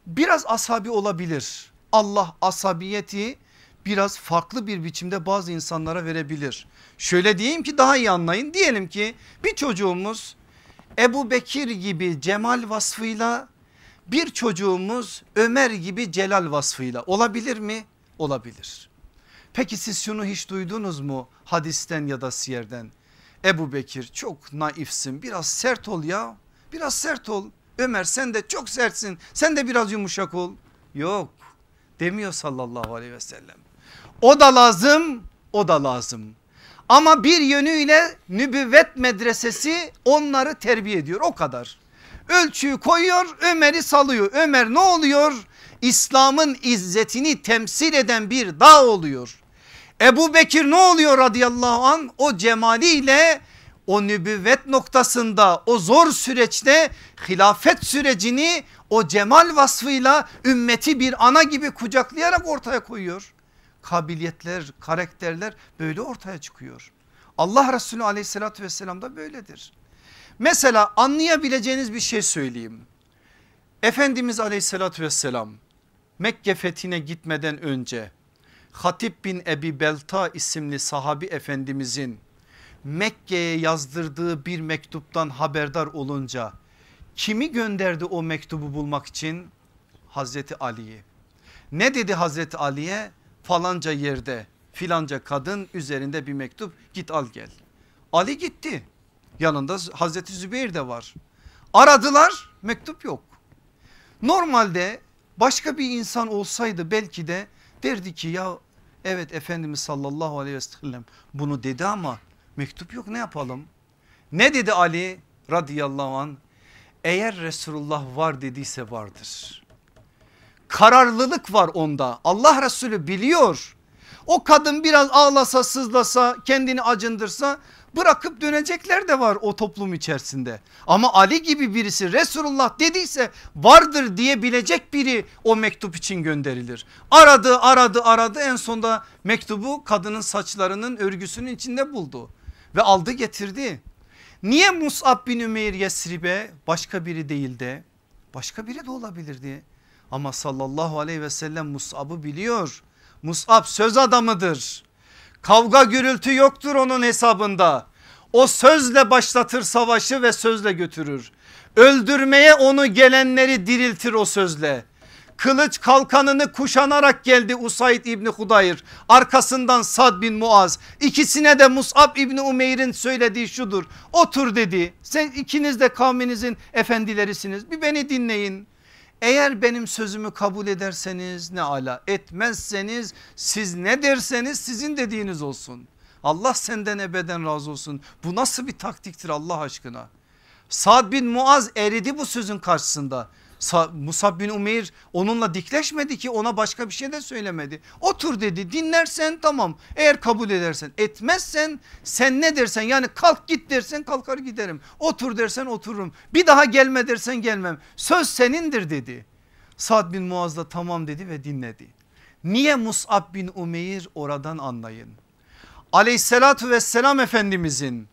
biraz asabi olabilir. Allah asabiyeti biraz farklı bir biçimde bazı insanlara verebilir. Şöyle diyeyim ki daha iyi anlayın. Diyelim ki bir çocuğumuz Ebu Bekir gibi cemal vasfıyla bir çocuğumuz Ömer gibi celal vasfıyla olabilir mi? Olabilir. Peki siz şunu hiç duydunuz mu hadisten ya da siyerden? Ebu Bekir çok naifsin biraz sert ol ya biraz sert ol. Ömer sen de çok sertsin sen de biraz yumuşak ol. Yok demiyor sallallahu aleyhi ve sellem. O da lazım o da lazım. Ama bir yönüyle nübüvvet medresesi onları terbiye ediyor o kadar. Ölçüyü koyuyor Ömer'i salıyor. Ömer ne oluyor? İslam'ın izzetini temsil eden bir dağ oluyor. Ebu Bekir ne oluyor radıyallahu an? O cemaliyle o nübüvvet noktasında o zor süreçte hilafet sürecini o cemal vasfıyla ümmeti bir ana gibi kucaklayarak ortaya koyuyor. Kabiliyetler, karakterler böyle ortaya çıkıyor. Allah Resulü aleyhissalatü vesselam da böyledir. Mesela anlayabileceğiniz bir şey söyleyeyim. Efendimiz aleyhissalatü vesselam Mekke fethine gitmeden önce Hatip bin Ebi Belta isimli sahabi efendimizin Mekke'ye yazdırdığı bir mektuptan haberdar olunca kimi gönderdi o mektubu bulmak için? Hazreti Ali'yi. Ne dedi Hazreti Ali'ye? Falanca yerde filanca kadın üzerinde bir mektup git al gel. Ali gitti yanında Hazreti Zübeyir de var. Aradılar mektup yok. Normalde başka bir insan olsaydı belki de derdi ki ya evet Efendimiz sallallahu aleyhi ve sellem bunu dedi ama mektup yok ne yapalım? Ne dedi Ali radıyallahu an? Eğer Resulullah var dediyse vardır. Kararlılık var onda. Allah Resulü biliyor. O kadın biraz ağlasa sızlasa kendini acındırsa Bırakıp dönecekler de var o toplum içerisinde. Ama Ali gibi birisi Resulullah dediyse vardır diyebilecek biri o mektup için gönderilir. Aradı aradı aradı en sonunda mektubu kadının saçlarının örgüsünün içinde buldu. Ve aldı getirdi. Niye Musab bin Ümeyr Yesrib'e başka biri değil de başka biri de olabilirdi. Ama sallallahu aleyhi ve sellem Musab'ı biliyor. Musab söz adamıdır. Kavga gürültü yoktur onun hesabında. O sözle başlatır savaşı ve sözle götürür. Öldürmeye onu gelenleri diriltir o sözle. Kılıç kalkanını kuşanarak geldi Usaid İbni Hudayr. Arkasından Sad bin Muaz. İkisine de Musab İbni Umeyr'in söylediği şudur. Otur dedi. Sen ikiniz de kavminizin efendilerisiniz. Bir beni dinleyin. Eğer benim sözümü kabul ederseniz ne ala etmezseniz siz ne derseniz sizin dediğiniz olsun. Allah senden ebeden razı olsun. Bu nasıl bir taktiktir Allah aşkına? Sad bin Muaz eridi bu sözün karşısında. Musab bin Umeyr onunla dikleşmedi ki ona başka bir şey de söylemedi. Otur dedi dinlersen tamam eğer kabul edersen etmezsen sen ne dersen yani kalk git dersen kalkar giderim. Otur dersen otururum bir daha gelme dersen gelmem söz senindir dedi. Sad bin Muaz da tamam dedi ve dinledi. Niye Musab bin Umeyr oradan anlayın. Aleyhissalatü vesselam Efendimizin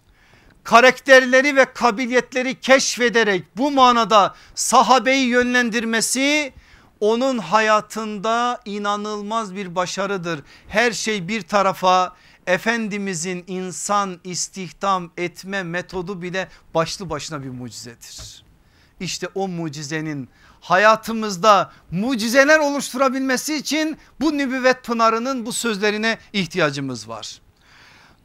karakterleri ve kabiliyetleri keşfederek bu manada sahabeyi yönlendirmesi onun hayatında inanılmaz bir başarıdır. Her şey bir tarafa Efendimizin insan istihdam etme metodu bile başlı başına bir mucizedir. İşte o mucizenin hayatımızda mucizeler oluşturabilmesi için bu nübüvvet pınarının bu sözlerine ihtiyacımız var.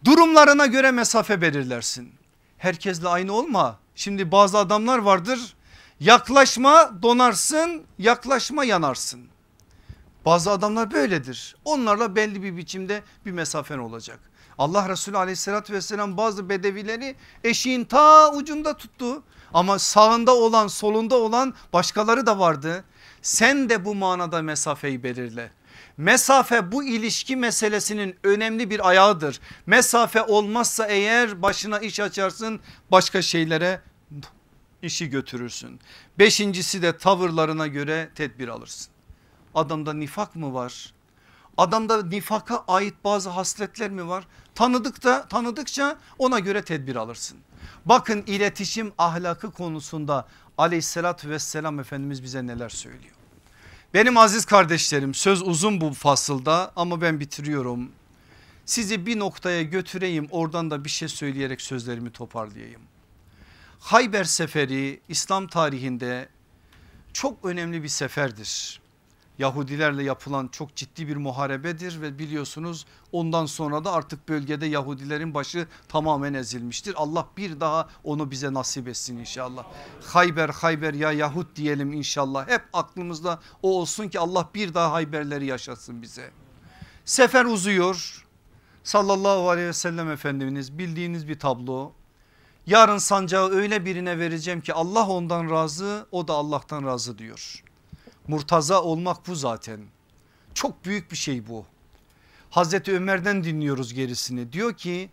Durumlarına göre mesafe belirlersin herkesle aynı olma. Şimdi bazı adamlar vardır yaklaşma donarsın yaklaşma yanarsın. Bazı adamlar böyledir onlarla belli bir biçimde bir mesafen olacak. Allah Resulü aleyhissalatü vesselam bazı bedevileri eşiğin ta ucunda tuttu. Ama sağında olan solunda olan başkaları da vardı. Sen de bu manada mesafeyi belirle. Mesafe bu ilişki meselesinin önemli bir ayağıdır. Mesafe olmazsa eğer başına iş açarsın başka şeylere işi götürürsün. Beşincisi de tavırlarına göre tedbir alırsın. Adamda nifak mı var? Adamda nifaka ait bazı hasletler mi var? Tanıdıkta tanıdıkça ona göre tedbir alırsın. Bakın iletişim ahlakı konusunda aleyhissalatü vesselam Efendimiz bize neler söylüyor. Benim aziz kardeşlerim söz uzun bu fasılda ama ben bitiriyorum. Sizi bir noktaya götüreyim oradan da bir şey söyleyerek sözlerimi toparlayayım. Hayber seferi İslam tarihinde çok önemli bir seferdir. Yahudilerle yapılan çok ciddi bir muharebedir ve biliyorsunuz ondan sonra da artık bölgede Yahudilerin başı tamamen ezilmiştir. Allah bir daha onu bize nasip etsin inşallah. Hayber Hayber ya Yahud diyelim inşallah hep aklımızda o olsun ki Allah bir daha Hayberleri yaşatsın bize. Sefer uzuyor sallallahu aleyhi ve sellem efendimiz bildiğiniz bir tablo. Yarın sancağı öyle birine vereceğim ki Allah ondan razı o da Allah'tan razı diyor. Murtaza olmak bu zaten. Çok büyük bir şey bu. Hazreti Ömer'den dinliyoruz gerisini. Diyor ki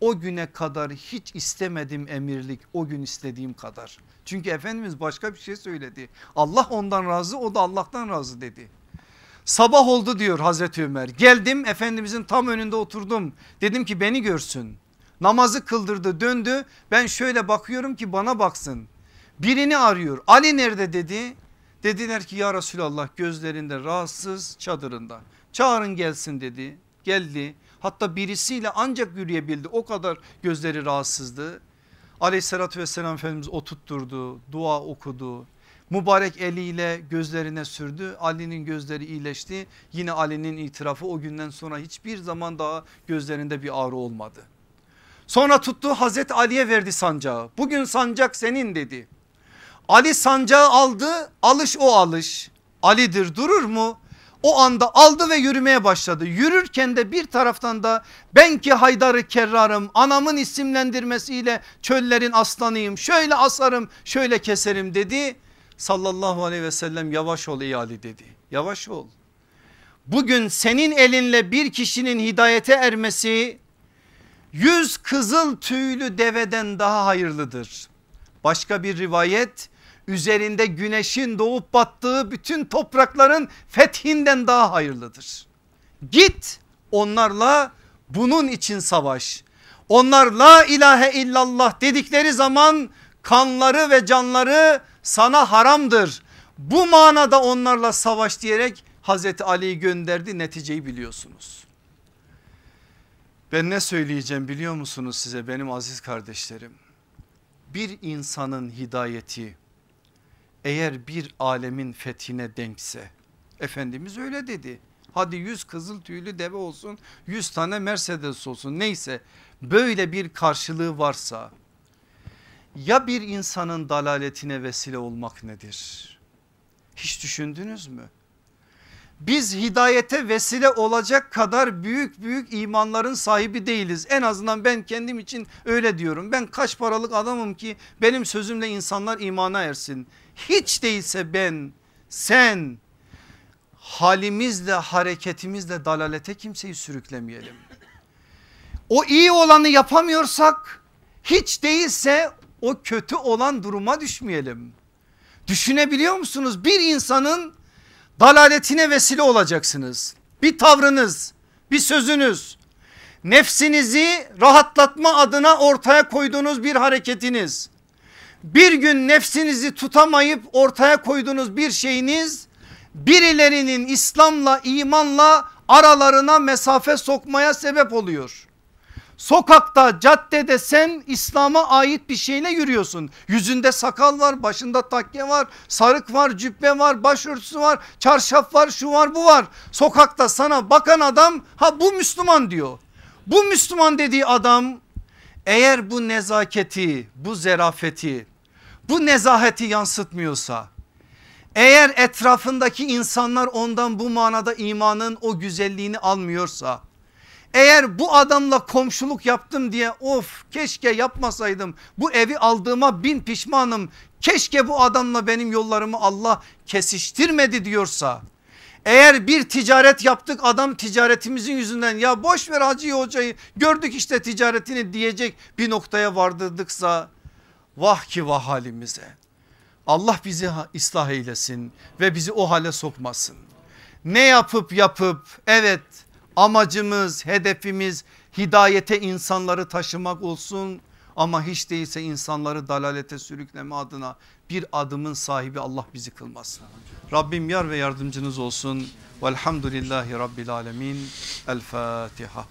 o güne kadar hiç istemedim emirlik o gün istediğim kadar. Çünkü Efendimiz başka bir şey söyledi. Allah ondan razı o da Allah'tan razı dedi. Sabah oldu diyor Hazreti Ömer. Geldim Efendimizin tam önünde oturdum. Dedim ki beni görsün. Namazı kıldırdı döndü. Ben şöyle bakıyorum ki bana baksın. Birini arıyor. Ali nerede dedi. Dediler ki ya Resulallah gözlerinde rahatsız çadırında. Çağırın gelsin dedi. Geldi. Hatta birisiyle ancak yürüyebildi. O kadar gözleri rahatsızdı. Aleyhissalatü vesselam Efendimiz oturtturdu. Dua okudu. Mübarek eliyle gözlerine sürdü. Ali'nin gözleri iyileşti. Yine Ali'nin itirafı o günden sonra hiçbir zaman daha gözlerinde bir ağrı olmadı. Sonra tuttu Hazreti Ali'ye verdi sancağı. Bugün sancak senin dedi. Ali sancağı aldı alış o alış Ali'dir durur mu? O anda aldı ve yürümeye başladı. Yürürken de bir taraftan da ben ki Haydar'ı kerrarım anamın isimlendirmesiyle çöllerin aslanıyım şöyle asarım şöyle keserim dedi. Sallallahu aleyhi ve sellem yavaş ol ey Ali dedi yavaş ol. Bugün senin elinle bir kişinin hidayete ermesi yüz kızıl tüylü deveden daha hayırlıdır. Başka bir rivayet üzerinde güneşin doğup battığı bütün toprakların fethinden daha hayırlıdır. Git onlarla bunun için savaş. Onlar la ilahe illallah dedikleri zaman kanları ve canları sana haramdır. Bu manada onlarla savaş diyerek Hazreti Ali'yi gönderdi neticeyi biliyorsunuz. Ben ne söyleyeceğim biliyor musunuz size benim aziz kardeşlerim? Bir insanın hidayeti eğer bir alemin fethine denkse Efendimiz öyle dedi. Hadi yüz kızıl tüylü deve olsun yüz tane Mercedes olsun neyse böyle bir karşılığı varsa ya bir insanın dalaletine vesile olmak nedir? Hiç düşündünüz mü? Biz hidayete vesile olacak kadar büyük büyük imanların sahibi değiliz. En azından ben kendim için öyle diyorum. Ben kaç paralık adamım ki benim sözümle insanlar imana ersin. Hiç değilse ben, sen halimizle hareketimizle dalalete kimseyi sürüklemeyelim. O iyi olanı yapamıyorsak hiç değilse o kötü olan duruma düşmeyelim. Düşünebiliyor musunuz? Bir insanın dalaletine vesile olacaksınız. Bir tavrınız, bir sözünüz, nefsinizi rahatlatma adına ortaya koyduğunuz bir hareketiniz. Bir gün nefsinizi tutamayıp ortaya koyduğunuz bir şeyiniz birilerinin İslam'la imanla aralarına mesafe sokmaya sebep oluyor. Sokakta caddede sen İslam'a ait bir şeyle yürüyorsun. Yüzünde sakal var başında takke var sarık var cübbe var başörtüsü var çarşaf var şu var bu var. Sokakta sana bakan adam ha bu Müslüman diyor. Bu Müslüman dediği adam eğer bu nezaketi bu zerafeti bu nezaheti yansıtmıyorsa eğer etrafındaki insanlar ondan bu manada imanın o güzelliğini almıyorsa eğer bu adamla komşuluk yaptım diye of keşke yapmasaydım bu evi aldığıma bin pişmanım keşke bu adamla benim yollarımı Allah kesiştirmedi. diyorsa eğer bir ticaret yaptık adam ticaretimizin yüzünden ya boş ver Hacı Hoca'yı gördük işte ticaretini. diyecek bir noktaya vardırdıksa vah ki vah halimize. Allah bizi ıslah eylesin ve bizi o hale sokmasın. Ne yapıp yapıp evet amacımız hedefimiz hidayete insanları taşımak olsun ama hiç değilse insanları dalalete sürükleme adına bir adımın sahibi Allah bizi kılmasın. Rabbim yar ve yardımcınız olsun. Velhamdülillahi Rabbil Alemin. El Fatiha.